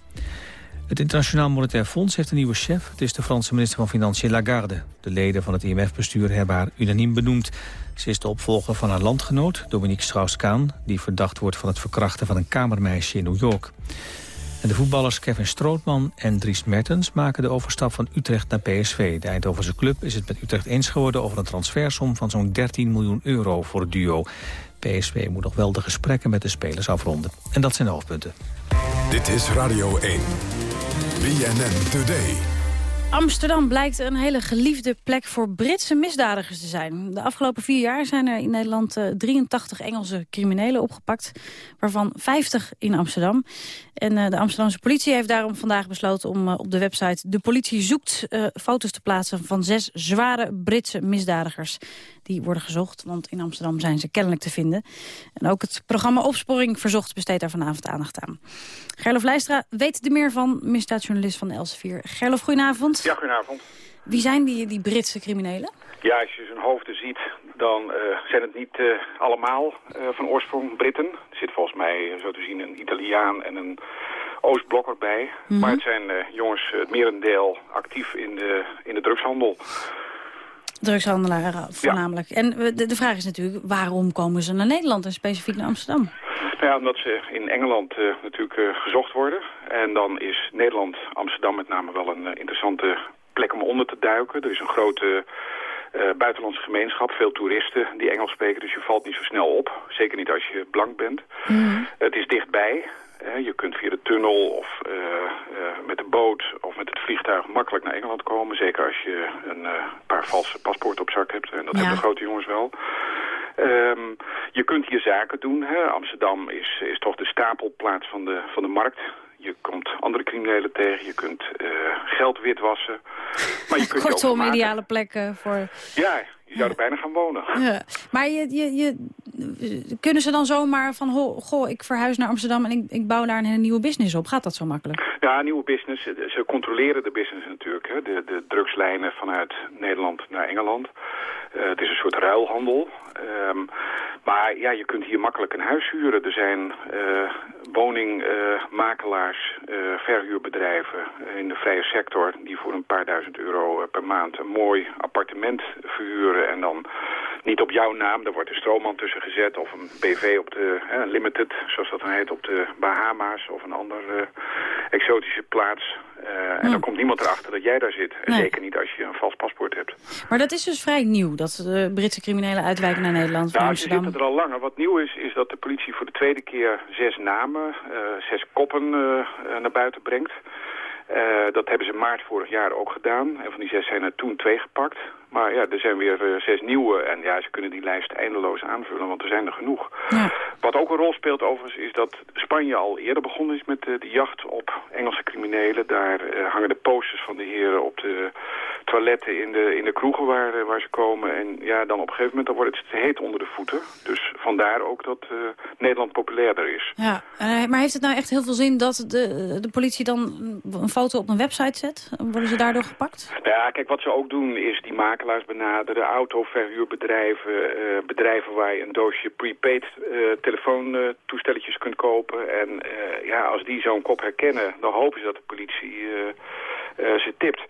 Het Internationaal Monetair Fonds heeft een nieuwe chef. Het is de Franse minister van Financiën Lagarde. De leden van het IMF-bestuur hebben haar unaniem benoemd. Ze is de opvolger van haar landgenoot, Dominique Strauss-Kaan... die verdacht wordt van het verkrachten van een kamermeisje in New York. En de voetballers Kevin Strootman en Dries Mertens maken de overstap van Utrecht naar PSV. De Eindhovense club is het met Utrecht eens geworden over een transfersom van zo'n 13 miljoen euro voor het duo. PSV moet nog wel de gesprekken met de spelers afronden. En dat zijn de hoofdpunten. Dit is Radio 1. BNN Today. Amsterdam blijkt een hele geliefde plek voor Britse misdadigers te zijn. De afgelopen vier jaar zijn er in Nederland 83 Engelse criminelen opgepakt, waarvan 50 in Amsterdam. En uh, de Amsterdamse politie heeft daarom vandaag besloten om uh, op de website De Politie Zoekt foto's te plaatsen van zes zware Britse misdadigers. Die worden gezocht, want in Amsterdam zijn ze kennelijk te vinden. En ook het programma Opsporing Verzocht besteedt daar vanavond aandacht aan. Gerlof Leistra weet er meer van, misdaadjournalist van Elsevier. Gerlof, goedenavond. Ja, goedenavond. Wie zijn die, die Britse criminelen? Ja, als je zijn hoofden ziet, dan uh, zijn het niet uh, allemaal uh, van oorsprong Britten. Er zit volgens mij, zo te zien, een Italiaan en een Oostblokker bij. Mm -hmm. Maar het zijn jongens, het merendeel, actief in de, in de drugshandel. Drugshandelaren voornamelijk. Ja. En de, de, vraag is natuurlijk, waarom komen ze naar Nederland en specifiek naar Amsterdam? Nou ja, omdat ze in Engeland uh, natuurlijk uh, gezocht worden. En dan is Nederland, Amsterdam met name wel een uh, interessante plek om onder te duiken. Er is een grote buitenlandse gemeenschap, veel toeristen die Engels spreken. Dus je valt niet zo snel op. Zeker niet als je blank bent. Mm. Het is dichtbij. Je kunt via de tunnel of uh, uh, met de boot of met het vliegtuig makkelijk naar Engeland komen. Zeker als je een uh, paar valse paspoorten op zak hebt. En dat ja. hebben de grote jongens wel. Um, je kunt hier zaken doen. Hè. Amsterdam is, is toch de stapelplaats van de, van de markt. Je komt andere criminelen tegen. Je kunt geld witwassen. Maar je kunt Kortom, ideale plekken voor... Ja, je zou er bijna gaan wonen. Ja. Maar je, je, je, kunnen ze dan zomaar van, ho, goh, ik verhuis naar Amsterdam en ik, ik bouw daar een nieuwe business op? Gaat dat zo makkelijk? Ja, nieuwe business. Ze controleren de business natuurlijk. Hè. De, de drugslijnen vanuit Nederland naar Engeland. Uh, het is een soort ruilhandel. Um, maar ja, je kunt hier makkelijk een huis huren. Er zijn uh, woningmakelaars, uh, verhuurbedrijven in de vrije sector... die voor een paar duizend euro per maand een mooi appartement verhuren... en dan niet op jouw naam, daar wordt een stroomman tussen gezet... of een BV op de eh, Limited, zoals dat dan heet, op de Bahama's... of een andere exotische plaats. Uh, en dan komt niemand erachter dat jij daar zit. Nee. Zeker niet als je een vals paspoort hebt. Maar dat is dus vrij nieuw, dat de Britse criminelen uitwijken naar Nederland nou, Amsterdam. ze zitten er al langer. Wat nieuw is, is dat de politie voor de tweede keer zes namen, uh, zes koppen uh, naar buiten brengt. Uh, dat hebben ze maart vorig jaar ook gedaan. En van die zes zijn er toen twee gepakt. Maar ja, er zijn weer uh, zes nieuwe. En ja, ze kunnen die lijst eindeloos aanvullen, want er zijn er genoeg. Ja. Wat ook een rol speelt overigens is dat Spanje al eerder begonnen is met uh, de jacht op Engelse criminelen. Daar hangen de posters van de heren op de toiletten in de, in de kroegen waar, waar ze komen. En ja, dan op een gegeven moment dan wordt het te heet onder de voeten. Dus vandaar ook dat Nederland populairder is. Ja, maar heeft het nou echt heel veel zin dat de, de politie dan een foto op een website zet? Worden ze daardoor gepakt? Ja, kijk, wat ze ook doen is die makelaars benaderen, autoverhuurbedrijven, uh, bedrijven waar je een doosje prepaid uh, telefoontoestelletjes kunt kopen. En ja, als die zo'n kop herkennen, dan hopen ze dat de politie ze tipt.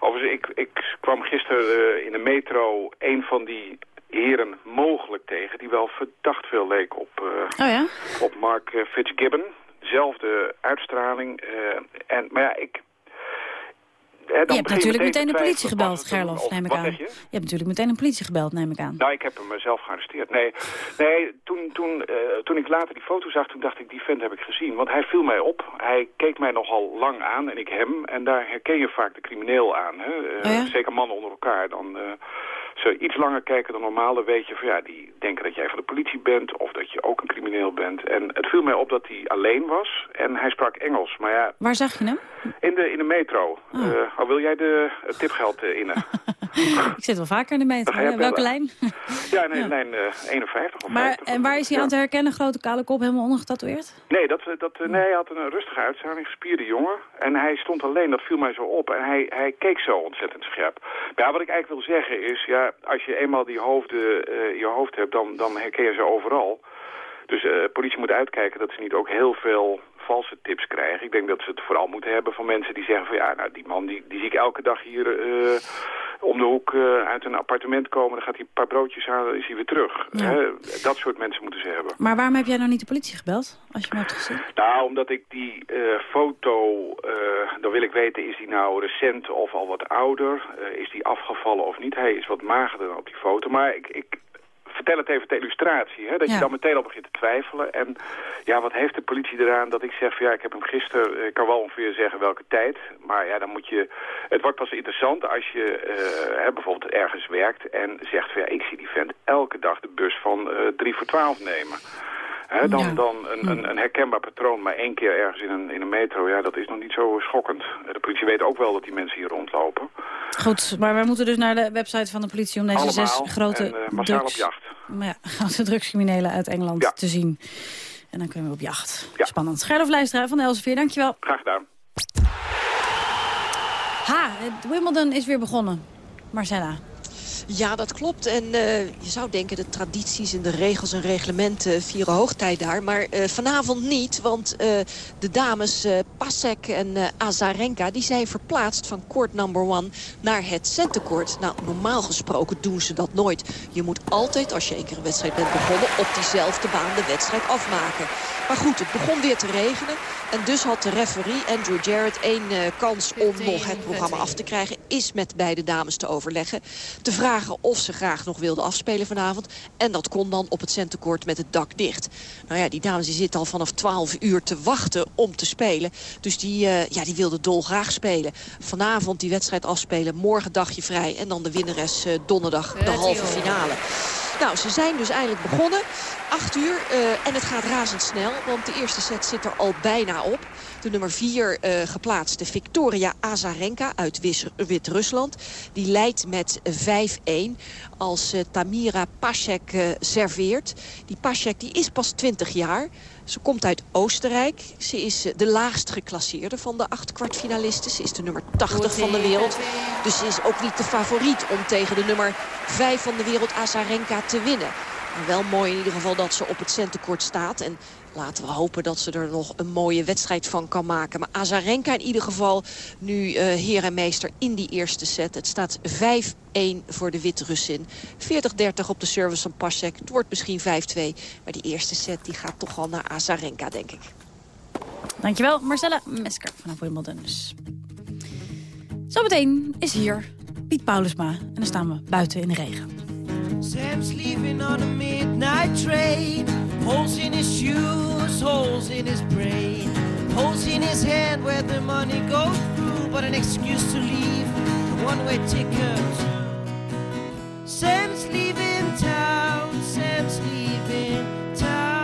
Overigens, ik, ik kwam gisteren in de metro een van die heren mogelijk tegen... die wel verdacht veel leek op, oh ja? op Mark Fitzgibbon dezelfde uitstraling. En, maar ja, ik, je hebt natuurlijk meteen de politie gebeld, Gerlof, neem ik aan. Je? hebt natuurlijk meteen een politie gebeld, neem ik aan. Nou, ik heb hem zelf gearresteerd. Nee, nee toen, toen, uh, toen ik later die foto zag, toen dacht ik, die vent heb ik gezien. Want hij viel mij op. Hij keek mij nogal lang aan en ik hem. En daar herken je vaak de crimineel aan. Hè? Uh, oh ja? Zeker mannen onder elkaar. Dan... Uh, ze iets langer kijken dan normaal, dan weet je van ja, die denken dat jij van de politie bent of dat je ook een crimineel bent. En het viel mij op dat hij alleen was en hij sprak Engels. Maar ja, Waar zag je hem? In de, in de metro. Oh. Uh, wil jij de, het tipgeld uh, innen? Ik zit wel vaker in de metro. Ja, welke lijn? ja, nee, ja. lijn uh, 51 of maar, 50, En waar is hij aan te herkennen? Grote kale kop, helemaal ondergetatoeëerd? Nee, dat, dat, nee, hij had een rustige uitstraling, gespierde jongen. En hij stond alleen, dat viel mij zo op. En hij, hij keek zo ontzettend scherp. Ja, wat ik eigenlijk wil zeggen is, ja, als je eenmaal die hoofden uh, je hoofd hebt, dan, dan herken je ze overal. Dus de uh, politie moet uitkijken dat ze niet ook heel veel valse tips krijgen. Ik denk dat ze het vooral moeten hebben van mensen die zeggen van ja, nou die man die, die zie ik elke dag hier uh, om de hoek uh, uit een appartement komen. Dan gaat hij een paar broodjes halen en is hij weer terug. Ja. Dat soort mensen moeten ze hebben. Maar waarom heb jij nou niet de politie gebeld als je hem hebt gezien? Nou, omdat ik die foto, dan wil ik weten is die nou recent of al wat ouder? is die afgevallen of niet? Hij is wat magerder dan op die foto. Maar ik, ik vertel het even ter illustratie. Hè, dat ja. je dan meteen al begint te twijfelen. En ja, wat heeft de politie eraan dat ik zeg van ja, ik heb hem gisteren, ik kan wel ongeveer zeggen welke tijd. Maar ja, dan moet je, het wordt pas interessant als je uh, hè, bijvoorbeeld ergens werkt en zegt van ja, ik zie die vent elke dag de bus van uh, 3 voor 12 nemen. He, dan, ja. dan een, een, een, herkenbaar patroon, maar één keer ergens in een, in een metro, ja, dat is nog niet zo schokkend. De politie weet ook wel dat die mensen hier rondlopen. Goed, maar we moeten dus naar de website van de politie om deze Allemaal. zes grote en, uh, drugs, op jacht. Maar ja, grote drugscriminelen uit Engeland ja. te zien. En dan kunnen we op jacht. Ja. Spannend. Gerlof Lijstra van de Elsevier, dankjewel. Graag gedaan. Ha, Wimbledon is weer begonnen. Marcella. Ja, dat klopt. En uh, je zou denken de tradities en de regels en reglementen vieren hoogtijd daar. Maar uh, vanavond niet, want uh, de dames Pasek en Azarenka... die zijn verplaatst van court number one naar het centercourt. Nou, normaal gesproken doen ze dat nooit. Je moet altijd, als je een keer een wedstrijd bent begonnen... op diezelfde baan de wedstrijd afmaken. Maar goed, het begon weer te regenen. En dus had de referee Andrew Jarrett één kans om nog het programma af te krijgen. Is met beide dames te overleggen. Te vragen of ze graag nog wilden afspelen vanavond. En dat kon dan op het centercourt met het dak dicht. Nou ja, die dames die zitten al vanaf 12 uur te wachten om te spelen. Dus die, uh, ja, die wilden dolgraag spelen. Vanavond die wedstrijd afspelen, morgen dagje vrij. En dan de winnares uh, donderdag de halve finale. Nou, ze zijn dus eindelijk begonnen. 8 uur uh, en het gaat razendsnel, want de eerste set zit er al bijna op. De nummer 4 uh, geplaatste Victoria Azarenka uit Wit-Rusland. Die leidt met 5-1 als uh, Tamira Pasek uh, serveert. Die Pasek die is pas 20 jaar. Ze komt uit Oostenrijk. Ze is de laagst geclasseerde van de acht kwartfinalisten. Ze is de nummer 80 van de wereld. Dus ze is ook niet de favoriet om tegen de nummer 5 van de wereld Azarenka te winnen. Wel mooi in ieder geval dat ze op het centercourt staat. En laten we hopen dat ze er nog een mooie wedstrijd van kan maken. Maar Azarenka in ieder geval nu uh, heer en meester in die eerste set. Het staat 5-1 voor de Wit-Russin. 40-30 op de service van Pasek. Het wordt misschien 5-2. Maar die eerste set die gaat toch al naar Azarenka, denk ik. Dankjewel, Marcella Mesker vanaf Wimbledon. Dus. Zometeen is hier Piet Paulusma. En dan staan we buiten in de regen. Sam's leaving on a midnight train. Holes in his shoes, holes in his brain. Holes in his head where the money goes through. But an excuse to leave, a one-way ticket. Sam's leaving town, Sam's leaving town.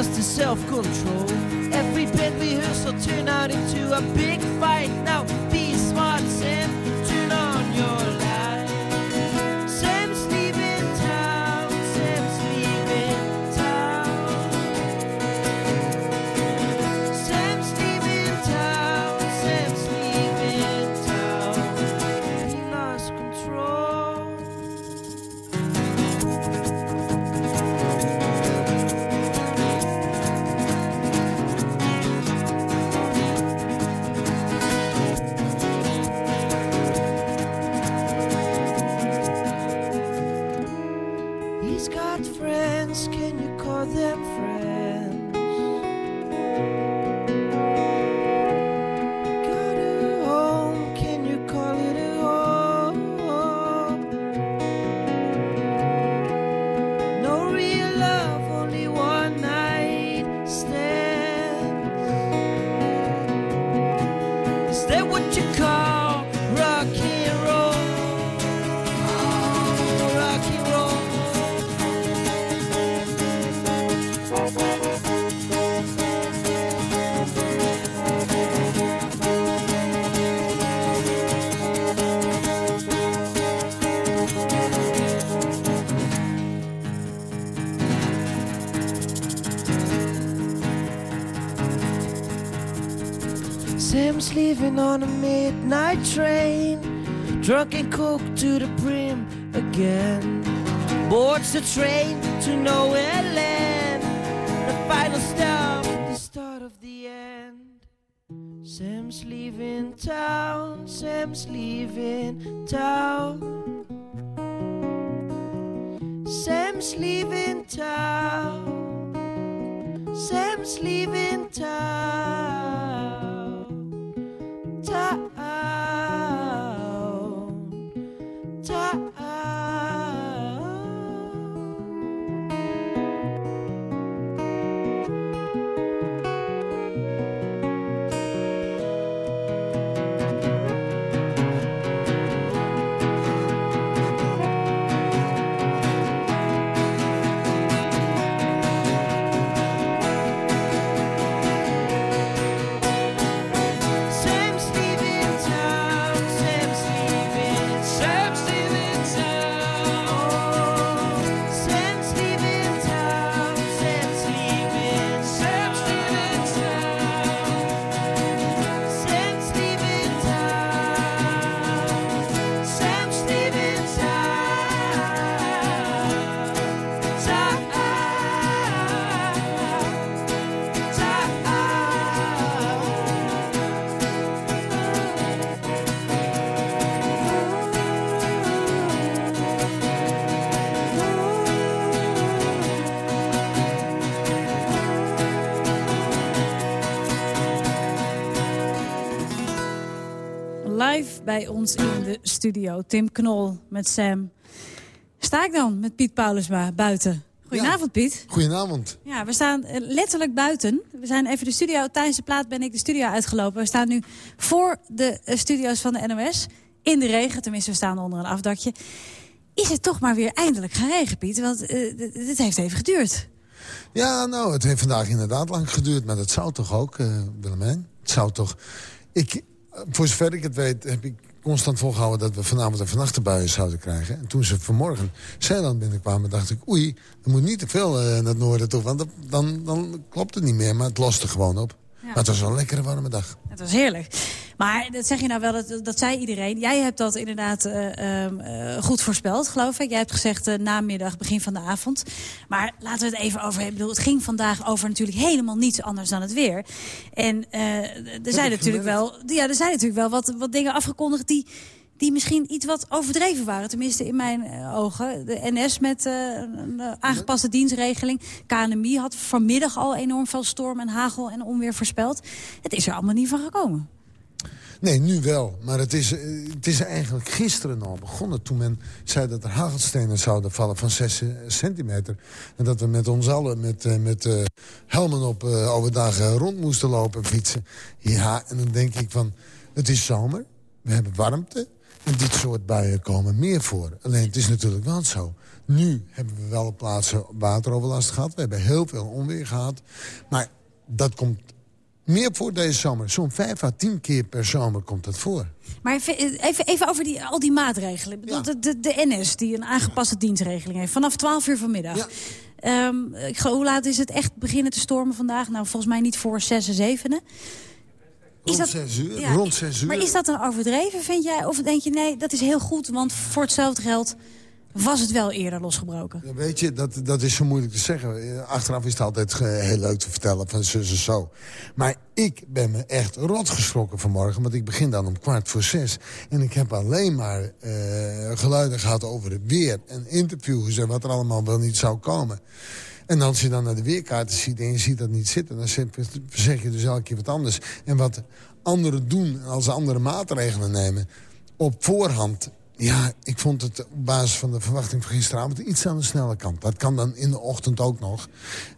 Lost his self-control. Every band rehearsal turned out into a big fight. Now be smart, Sam. Turn on your leaving on a midnight train, drunk and cooked to the brim again. Boards the train to nowhere land, bij ons in de studio. Tim Knol met Sam. Sta ik dan met Piet Paulusma buiten. Goedenavond, Piet. Goedenavond. Ja, we staan eh, letterlijk buiten. We zijn even de studio, tijdens de plaat ben ik de studio uitgelopen. We staan nu voor de eh, studio's van de NOS. In de regen, tenminste we staan onder een afdakje. Is het toch maar weer eindelijk gaan regen, Piet? Want d- dit heeft even geduurd. Ja, nou, het heeft vandaag inderdaad lang geduurd. Maar dat zou toch ook, eh Willemijn? Het zou toch... Ik, voor zover ik het weet, heb ik constant volgehouden... dat we vanavond en vannacht de buien zouden krijgen. En toen ze vanmorgen Zeeland binnenkwamen, dacht ik... oei, er moet niet te veel eh, naar het noorden toe, want dan, dan klopt het niet meer. Maar het loste gewoon op. Het was wel een lekkere warme dag. Het was heerlijk. Maar dat zeg je nou wel, dat, dat zei iedereen. Jij hebt dat inderdaad eh, ehm, eh, goed voorspeld, geloof ik. Jij hebt gezegd eh, namiddag, begin van de avond. Maar laten we het even over hebben. Ik bedoel, het ging vandaag over natuurlijk helemaal niets anders dan het weer. En er zijn natuurlijk wel, ja, er zijn natuurlijk wel wat, wat dingen afgekondigd die die misschien iets wat overdreven waren. Tenminste in mijn eh, ogen. De NS met eh, een eh, aangepaste dienstregeling. KNMI had vanmiddag al enorm veel storm en hagel en onweer voorspeld. Het is er allemaal niet van gekomen. Nee, nu wel. Maar het is, het is eigenlijk gisteren al begonnen... toen men zei dat er hagelstenen zouden vallen van 6 centimeter. En dat we met ons allen met, met helmen op eh, overdag eh, rond moesten lopen en fietsen. Ja, en dan denk ik van, het is zomer, we hebben warmte... en dit soort buien komen meer voor. Alleen het is natuurlijk wel zo. Nu hebben we wel plaatsen wateroverlast gehad. We hebben heel veel onweer gehad. Maar dat komt meer voor deze zomer. Zo'n 5 à 10 keer per zomer komt dat voor. Maar even, even, over die, al die maatregelen. De, de, de NS die een aangepaste dienstregeling heeft. Vanaf 12 uur vanmiddag. Ehm, ik hoe laat is het echt beginnen te stormen vandaag? Nou, volgens mij niet voor 6 en 7. Rond 6 uur. Ja, Rond 6 uur. Maar is dat dan overdreven, vind jij? Of denk je, nee, dat is heel goed, want voor hetzelfde geld was het wel eerder losgebroken? Ja, weet je, dat, dat is zo moeilijk te zeggen. Eh, Achteraf is het altijd eh, heel leuk te vertellen van zo, zo, zo. Maar ik ben me echt rot geschrokken vanmorgen. Want ik begin dan om kwart voor zes. En ik heb alleen maar eh, geluiden gehad over het weer. En interviews en wat er allemaal wel niet zou komen. En als je dan naar de weerkaarten ziet en je ziet dat niet zitten... dan zeg- je dus elke keer wat anders. En wat anderen doen als ze andere maatregelen nemen... op voorhand ja, ik vond het op basis van de verwachting van gisteravond iets aan de snelle kant. Dat kan dan in de ochtend ook nog.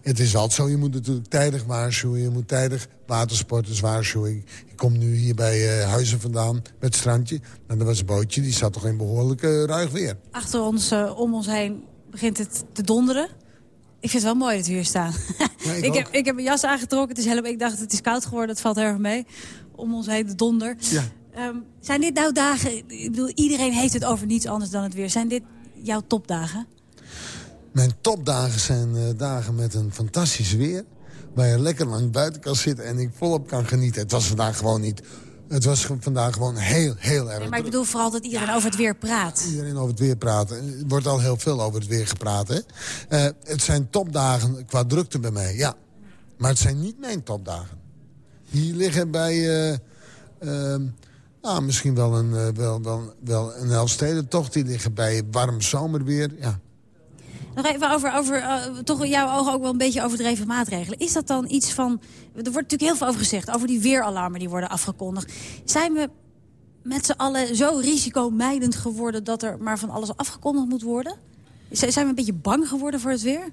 Het is altijd zo, je moet natuurlijk tijdig waarschuwen. Je moet tijdig watersporters waarschuwen. Ik, kom nu hier bij eh, Huizen vandaan, bij het strandje. En er was een bootje, die zat toch in behoorlijk eh, ruig weer. Achter ons, eh, om ons heen, begint het te donderen. Ik vind het wel mooi dat we hier staan. ik ik, heb, ik heb een jas aangetrokken. Het is helemaal, ik dacht, het is koud geworden. Het valt erg mee. Om ons heen de donder. Ja. Ehm, zijn dit nou dagen... Ik bedoel, iedereen heeft het over niets anders dan het weer. Zijn dit jouw topdagen? Mijn topdagen zijn uh, dagen met een fantastisch weer... waar je lekker lang buiten kan zitten en ik volop kan genieten. Het was vandaag gewoon niet het was vandaag gewoon heel, heel erg Maar ik bedoel vooral dat iedereen over het weer praat. Iedereen over het weer praat. Er wordt al heel veel over het weer gepraat. Hè? Uh, het zijn topdagen qua drukte bij mij, ja. Maar het zijn niet mijn topdagen. Die liggen bij... Uh, uh, nou, misschien wel een, uh, wel, wel, wel een Elfstedentocht. Die liggen bij warm zomerweer, ja. Nog even over, over uh, toch in jouw ogen ook wel een beetje overdreven maatregelen. Is dat dan iets van... Er wordt natuurlijk heel veel over gezegd, over die weeralarmen die worden afgekondigd. Zijn we met z'n allen zo risicomijdend geworden... dat er maar van alles afgekondigd moet worden? Zijn we een beetje bang geworden voor het weer?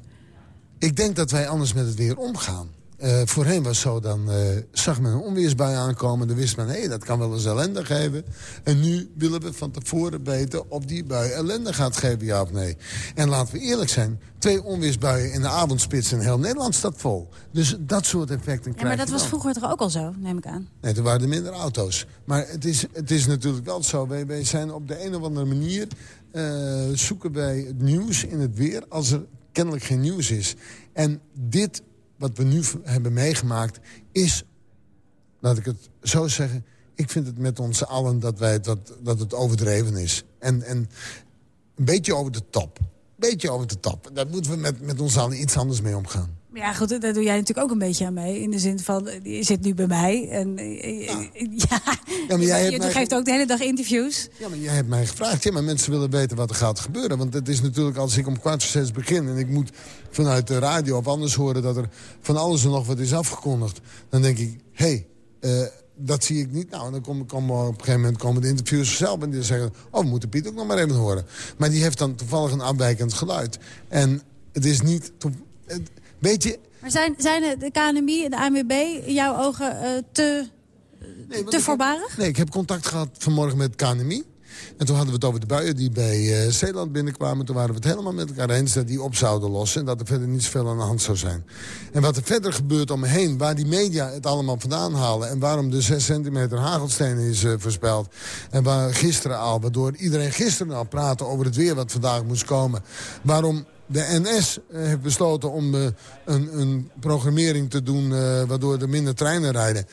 Ik denk dat wij anders met het weer omgaan. Uh, voorheen was zo, dan uh, zag men een onweersbui aankomen. Dan wist men, hé, hey, dat kan wel eens ellende geven. En nu willen we van tevoren weten of die bui ellende gaat geven, ja of nee. En laten we eerlijk zijn, twee onweersbuien in de avondspits en heel Nederland staat vol. Dus dat soort effecten ja, Maar dat was vroeger toch ook al zo, neem ik aan? Nee, er waren er minder auto's. Maar het is, het is natuurlijk wel zo, wij, wij zijn op de een of andere manier... Uh, zoeken wij het nieuws in het weer als er kennelijk geen nieuws is. En dit wat we nu hebben meegemaakt is, laat ik het zo zeggen... ik vind het met ons allen dat, wij, dat, dat het overdreven is. En, en een beetje over de top. beetje over de top. Daar moeten we met, met ons allen iets anders mee omgaan. Ja, goed, daar doe jij natuurlijk ook een beetje aan mee. In de zin van, je zit nu bij mij. En, eh, ja. ja. maar jij je, geeft ook de hele dag interviews. Ja, maar jij hebt mij gevraagd. Ja, maar mensen willen weten wat er gaat gebeuren. Want het is natuurlijk, als ik om kwart voor zes begin... en ik moet vanuit de radio of anders horen... dat er van alles en nog wat is afgekondigd... dan denk ik, hé, hey, uh, dat zie ik niet. Nou, dan komen kom, op een gegeven moment komen de interviewers zelf... en die zeggen, oh, we moeten Piet ook nog maar even horen. Maar die heeft dan toevallig een afwijkend geluid. En het is niet... Het, Weet je... Maar zijn, zijn de KNMI en de ANWB in jouw ogen uh, te, nee, te voorbarig? nee, ik heb contact gehad vanmorgen met KNMI. En toen hadden we het over de buien die bij uh, Zeeland binnenkwamen. Toen waren we het helemaal met elkaar eens dat die op zouden lossen... en dat er verder niet zoveel aan de hand zou zijn. En wat er verder gebeurt om me heen, waar die media het allemaal vandaan halen... en waarom de 6 centimeter hagelstenen is uh, voorspeld... en waar gisteren al, waardoor iedereen gisteren al praatte over het weer wat vandaag moest komen... waarom de NS eh, heeft besloten om uh, een, een, programmering te doen... Uh, waardoor er minder treinen rijden.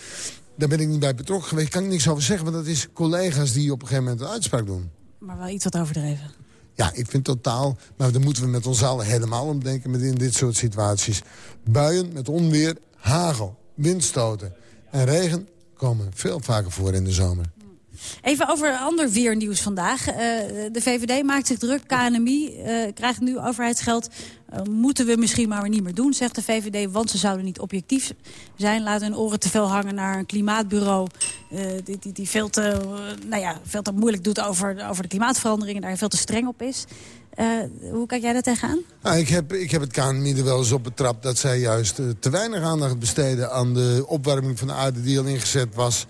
Daar ben ik niet bij betrokken geweest. Kan ik niks over zeggen, want dat is collega's die op een gegeven moment een uitspraak doen. Maar wel iets wat overdreven. Ja, ik vind totaal... Maar daar moeten we met ons allen helemaal om denken met in dit soort situaties. Buien met onweer, hagel, windstoten en regen komen veel vaker voor in de zomer. Even over ander weernieuws vandaag. Uh, de VVD maakt zich druk. KNMI uh, krijgt nu overheidsgeld. Uh, moeten we misschien maar niet meer doen, zegt de VVD. Want ze zouden niet objectief zijn. Laten hun oren te veel hangen naar een klimaatbureau... die, die, die veel, te, nou ja, veel moeilijk doet over, over de klimaatverandering... en daar veel te streng op is. Hoe kijk jij daar tegenaan? Nou, ik, heb, ik heb het KNMI er wel eens op betrapt... dat zij juist te weinig aandacht besteden aan de opwarming van de aarde... die al ingezet was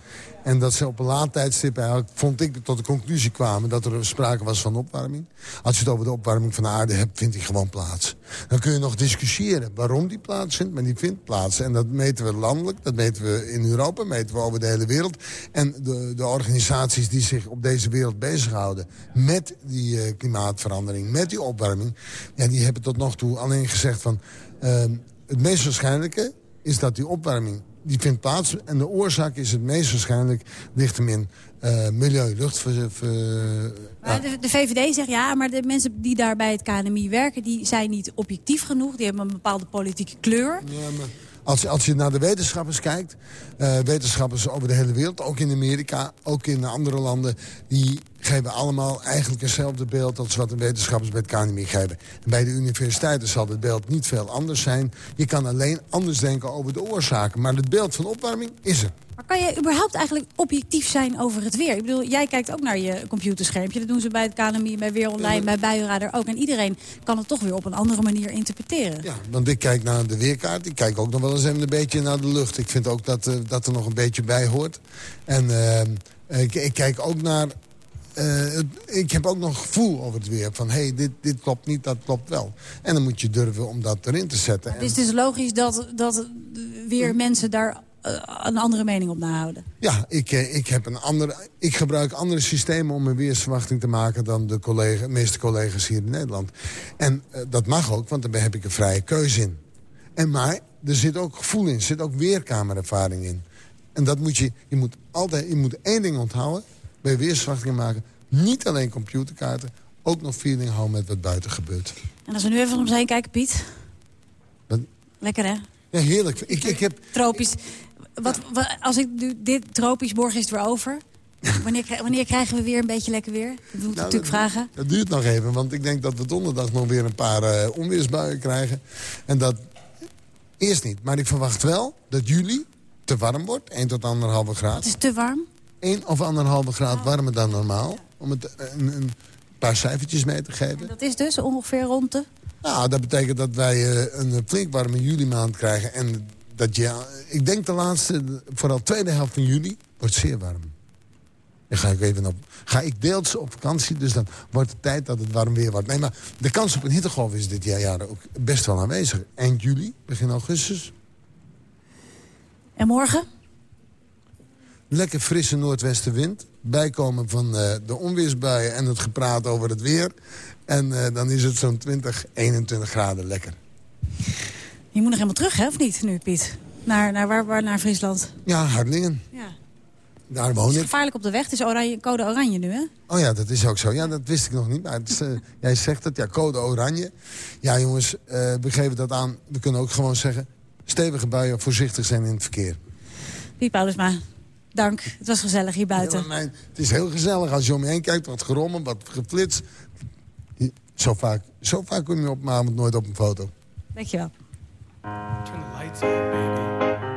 en dat ze op een laat tijdstip eigenlijk, vond ik, tot de conclusie kwamen... dat er sprake was van opwarming. Als je het over de opwarming van de aarde hebt, vindt die gewoon plaats. Dan kun je nog discussiëren waarom die plaatsvindt, maar die vindt plaats. En dat meten we landelijk, dat meten we in Europa, meten we over de hele wereld. En de, de organisaties die zich op deze wereld bezighouden... met die uh, klimaatverandering, met die opwarming... Ja, die hebben tot nog toe alleen gezegd van... Uh, het meest waarschijnlijke is dat die opwarming die vindt plaats. En de oorzaak is het meest waarschijnlijk ligt hem in uh, milieu, lucht. Maar de, de, VVD zegt ja, maar de mensen die daar bij het KNMI werken... die zijn niet objectief genoeg, die hebben een bepaalde politieke kleur. Ja, maar als, als je naar de wetenschappers kijkt, uh, wetenschappers over de hele wereld... ook in Amerika, ook in andere landen... die geven allemaal eigenlijk hetzelfde beeld... als wat de wetenschappers bij het KNMI geven. bij de universiteiten zal het beeld niet veel anders zijn. Je kan alleen anders denken over de oorzaken. Maar het beeld van opwarming is er. Maar kan je überhaupt eigenlijk objectief zijn over het weer? Ik bedoel, jij kijkt ook naar je computerschermpje. Dat doen ze bij het KNMI, bij Weer Online, bij Buienradar ook. En iedereen kan het toch weer op een andere manier interpreteren. Ja, want ik kijk naar de weerkaart. Ik kijk ook nog wel eens even een beetje naar de lucht. Ik vind ook dat, uh, dat er nog een beetje bij hoort. En uh, ik, ik, kijk ook naar... Uh, ik heb ook nog gevoel over het weer. Van, hé, hey, dit, dit klopt niet, dat klopt wel. En dan moet je durven om dat erin te zetten. Het is dus logisch dat, dat weer mensen daar eh, een andere mening op nahouden. Ja, ik, eh, ik, heb een andere, ik gebruik andere systemen om een weersverwachting te maken... dan de collega, meeste collega's hier in Nederland. En eh, dat mag ook, want daar heb ik een vrije keuze in. En maar er zit ook gevoel in, er zit ook weerkamerervaring in. En dat moet je, je moet altijd, je moet één ding onthouden... bij weersverwachtingen maken, niet alleen computerkaarten... ook nog feeling houden met wat buiten gebeurt. En als we nu even om heen kijken, Piet. Wat? Lekker, hè? Ja, heerlijk. Ik, ik heb... Tropisch. Wat, wat- als ik nu dit tropisch, morgen is het weer over. Wanneer, wanneer krijgen we weer een beetje lekker weer? Dat moet ik Nou, natuurlijk dat- vragen. Dat duurt nog even, want ik denk dat we donderdag nog weer een paar eh, onweersbuien krijgen. En dat eerst niet. Maar ik verwacht wel dat juli te warm wordt. 1 tot 1,5 graad. Het is te warm. 1 of 1,5 graad warmer dan normaal. Om het een, een paar cijfertjes mee te geven. Dat is dus ongeveer rond de... Nou, dat betekent dat wij eh, een flink warme juli maand krijgen. En dat je, ik denk de laatste, vooral tweede helft van juli, wordt zeer warm. Dan ga ik even op, ga ik deels op vakantie, dus dan wordt het tijd dat het warm weer wordt. Nee, maar de kans op een hittegolf is dit jaar ook best wel aanwezig. Eind juli, begin augustus. En morgen? Lekker frisse noordwestenwind. Bijkomen van eh, de onweersbuien en het gepraat over het weer. En eh, dan is het zo'n 20, 21 graden lekker. Je moet nog helemaal terug, hè, of niet, nu, Piet? Naar, naar, waar, waar, naar Friesland. Ja, Harlingen. Ja. Daar Het woon is ik. gevaarlijk op de weg. Het is oranje, code oranje nu, hè? Oh ja, dat is ook zo. Ja, dat wist ik nog niet. Maar het is, eh, jij zegt het, ja, code oranje. Ja, jongens, we geven dat aan. We kunnen ook gewoon zeggen... stevige buien, voorzichtig zijn in het verkeer. Piet Paulusma, dank. Het was gezellig hier buiten. Ja, mijn- het is heel gezellig als je om je heen kijkt. Wat gerommel, wat geflitst. Zo vaak, zo vaak kom je op een avond nooit op een foto. Dankjewel. Turn the lights up, baby.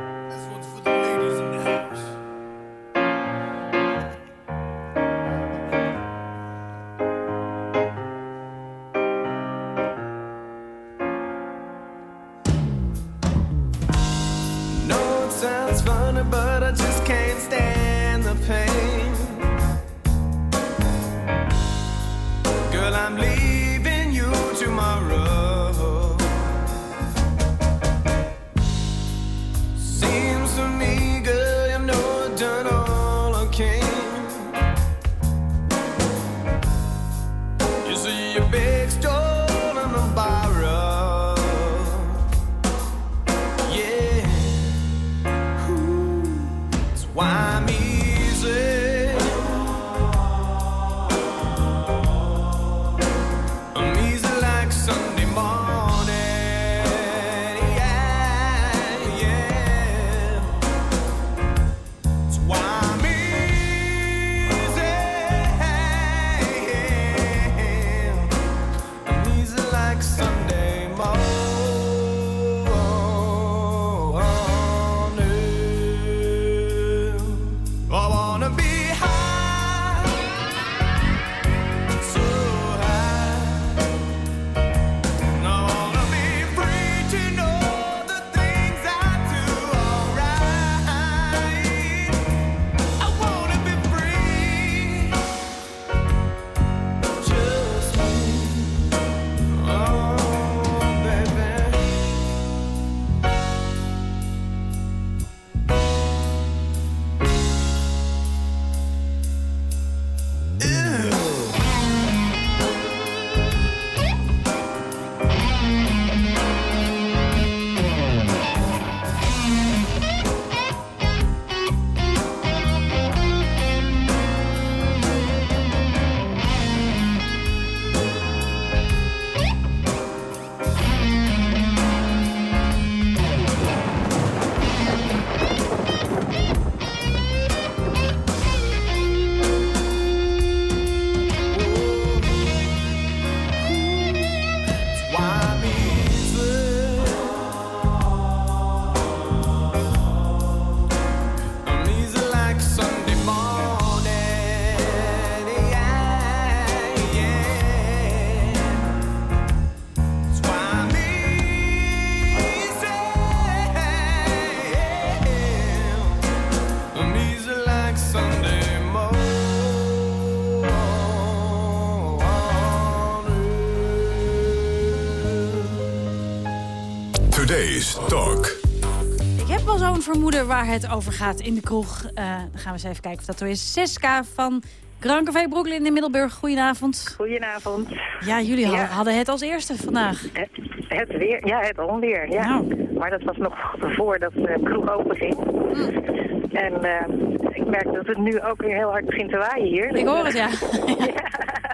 Waar het over gaat in de kroeg. Eh, dan gaan we eens even kijken of dat zo is. 6K van Grand Café Brooklyn in Middelburg. Goedenavond. Goedenavond. Ja, jullie Ja. hadden het als eerste vandaag. Het, het weer, ja, het onweer, ja. Nou. Maar dat was nog voordat de kroeg open ging. Hmm. En eh, ik merk dat het nu ook weer heel hard begint te waaien hier. Ik hoor het, ja.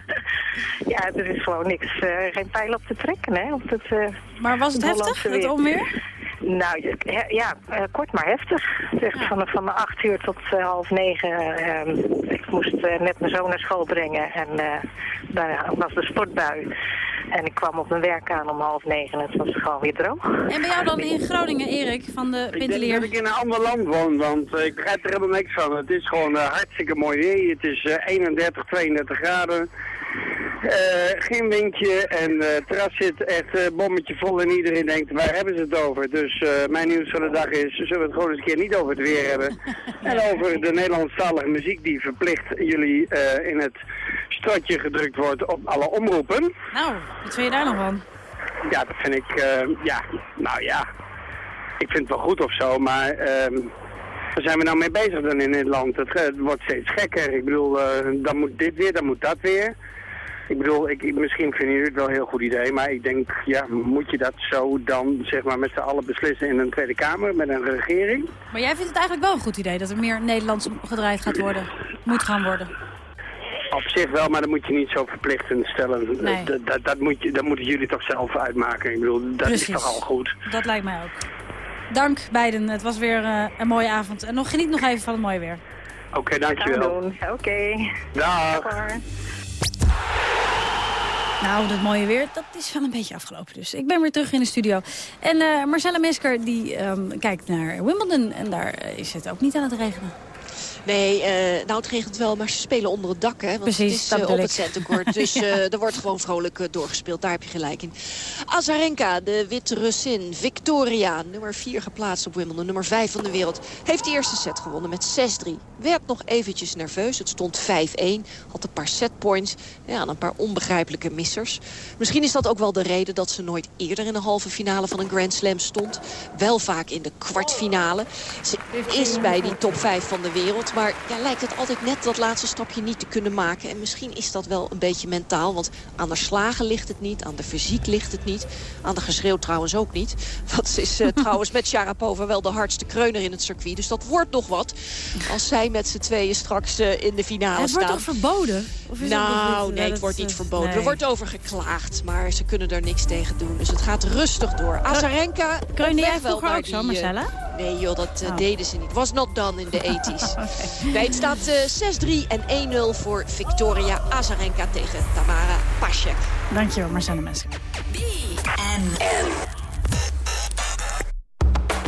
ja, er is gewoon niks, eh, geen pijl op te trekken, hè. Op het, Maar was het heftig, het weer. onweer? Nou, ja, eh, kort maar heftig. Zeg, van, van acht uur tot eh, half negen. eh, ik moest eh, net mijn zoon naar school brengen en eh, daar was de sportbui. En ik kwam op mijn werk aan om half negen en het was gewoon weer droog. En bij jou dan in Groningen, Erik, van de Ik denk Pintelier? dat ik in een ander land woon, want eh, ik begrijp er helemaal niks van. Het is gewoon eh, hartstikke mooi weer. Het is eh, 31, 32 graden. Eh, geen windje en het terras zit echt eh, bommetje vol en iedereen denkt, waar hebben ze het over? Dus mijn nieuws van de dag is, zullen we het gewoon eens een keer niet over het weer hebben. en over de Nederlandstalige muziek die verplicht jullie in het stotje gedrukt wordt op alle omroepen. Nou, wat vind je daar nog van? Ja, dat vind ik, ja, nou ja, ik vind het wel goed of zo, maar ehm waar zijn we nou mee bezig dan in Nederland? Het, ge- het wordt steeds gekker. Ik bedoel, eh, dan moet dit weer, dan moet dat weer. Ik bedoel, ik, misschien vinden jullie het wel een heel goed idee, maar ik denk, ja, moet je dat zo dan, zeg maar, met z'n allen beslissen in een Tweede Kamer, met een regering? Maar jij vindt het eigenlijk wel een goed idee dat er meer Nederlands gedraaid gaat worden? Moet gaan worden. Op zich wel, maar dan moet je niet zo verplichtend stellen. Nee. Dat, dat, dat, moet je, dat moeten jullie toch zelf uitmaken. Ik bedoel, dat Precies. is toch al goed. Dat lijkt mij ook. Dank beiden. Het was weer eh, een mooie avond. En nog, geniet nog even van het mooie weer. Oké, dankjewel. doen. Oké. Dag. Nou, dat mooie weer, dat is wel een beetje afgelopen dus. Ik ben weer terug in de studio. En eh Marcella Mesker, die ehm, kijkt naar Wimbledon. En daar eh, is het ook niet aan het regenen. Nee, eh, nou het regent wel, maar ze spelen onder het dak. Hè, want Precies, het is eh, op het ik. centenkoord. Dus eh, er wordt gewoon vrolijk eh, doorgespeeld. Daar heb je gelijk in. Azarenka, de witte Russin. Victoria, nummer 4 geplaatst op Wimbledon. Nummer 5 van de wereld. Heeft de eerste set gewonnen met 6-3. Werd nog eventjes nerveus. Het stond 5-1. Had een paar setpoints. Ja, en een paar onbegrijpelijke missers. Misschien is dat ook wel de reden dat ze nooit eerder in de halve finale van een Grand Slam stond. Wel vaak in de kwartfinale. Ze is bij die top 5 van de wereld. Maar ja, lijkt het altijd net dat laatste stapje niet te kunnen maken. En misschien is dat wel een beetje mentaal. Want aan de slagen ligt het niet. Aan de fysiek ligt het niet. Aan de geschreeuw trouwens ook niet. Want ze is eh, trouwens met Sharapova wel de hardste kreuner in het circuit. Dus dat wordt nog wat. Als zij met z'n tweeën straks eh, in de finale het wordt staan. toch verboden? Of is het Nou, niet- nee, het wordt niet eh, verboden. nee. Er wordt over geklaagd, maar ze kunnen er niks tegen doen. Dus het gaat rustig door. Azarenka, kreunde jij vroeger ook zo, eh, Marcella? Nee joh, dat eh, Oh. deden ze niet. Was not done in de 80s. Nee, het staat eh, 6-3 en 1-0 voor Victoria Azarenka tegen Tamara Pasek. Dankjewel, Marcella Mesker.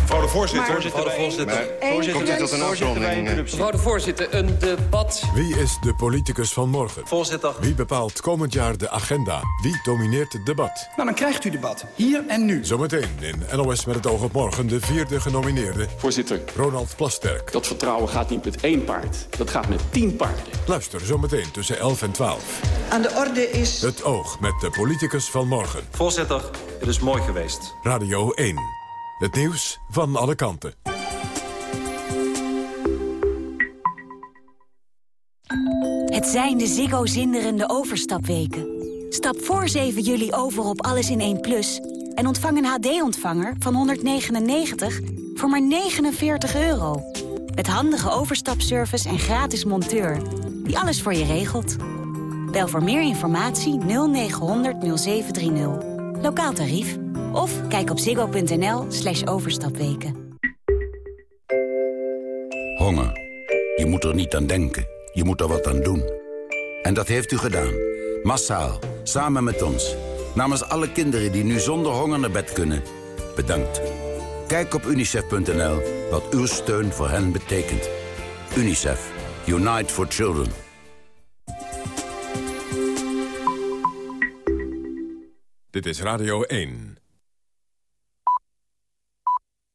Mevrouw de voorzitter. Mevrouw de voorzitter. Voorzitter, komt dit tot een afronding? Mevrouw de voorzitter, een debat. Wie is de politicus van morgen? Voorzitter. Wie bepaalt komend jaar de agenda? Wie domineert het debat? Nou, dan krijgt u debat. Hier en nu. Zometeen in NOS met het oog op morgen de vierde genomineerde... Voorzitter, Ronald Plasterk. dat vertrouwen gaat niet met één paard. Dat gaat met tien paarden. Luister zometeen tussen 11 en 12. Aan de orde is... Het oog met de politicus van morgen. Voorzitter, het is mooi geweest. Radio 1. Het nieuws van alle kanten. Het zijn de Ziggo zinderende overstapweken. Stap voor 7 juli over op Alles in 1 Plus... en ontvang een HD-ontvanger van 199 voor maar 49 euro. Met handige overstapservice en gratis monteur... die alles voor je regelt. Bel voor meer informatie 0900 0730. Lokaal tarief. Of kijk op ziggo.nl slash overstapweken. Honger. Je moet er niet aan denken. Je moet er wat aan doen. En dat heeft u gedaan. Massaal. Samen met ons. Namens alle kinderen die nu zonder honger naar bed kunnen. Bedankt. Kijk op unicef.nl wat uw steun voor hen betekent. UNICEF. Unite for Children. Dit is Radio 1.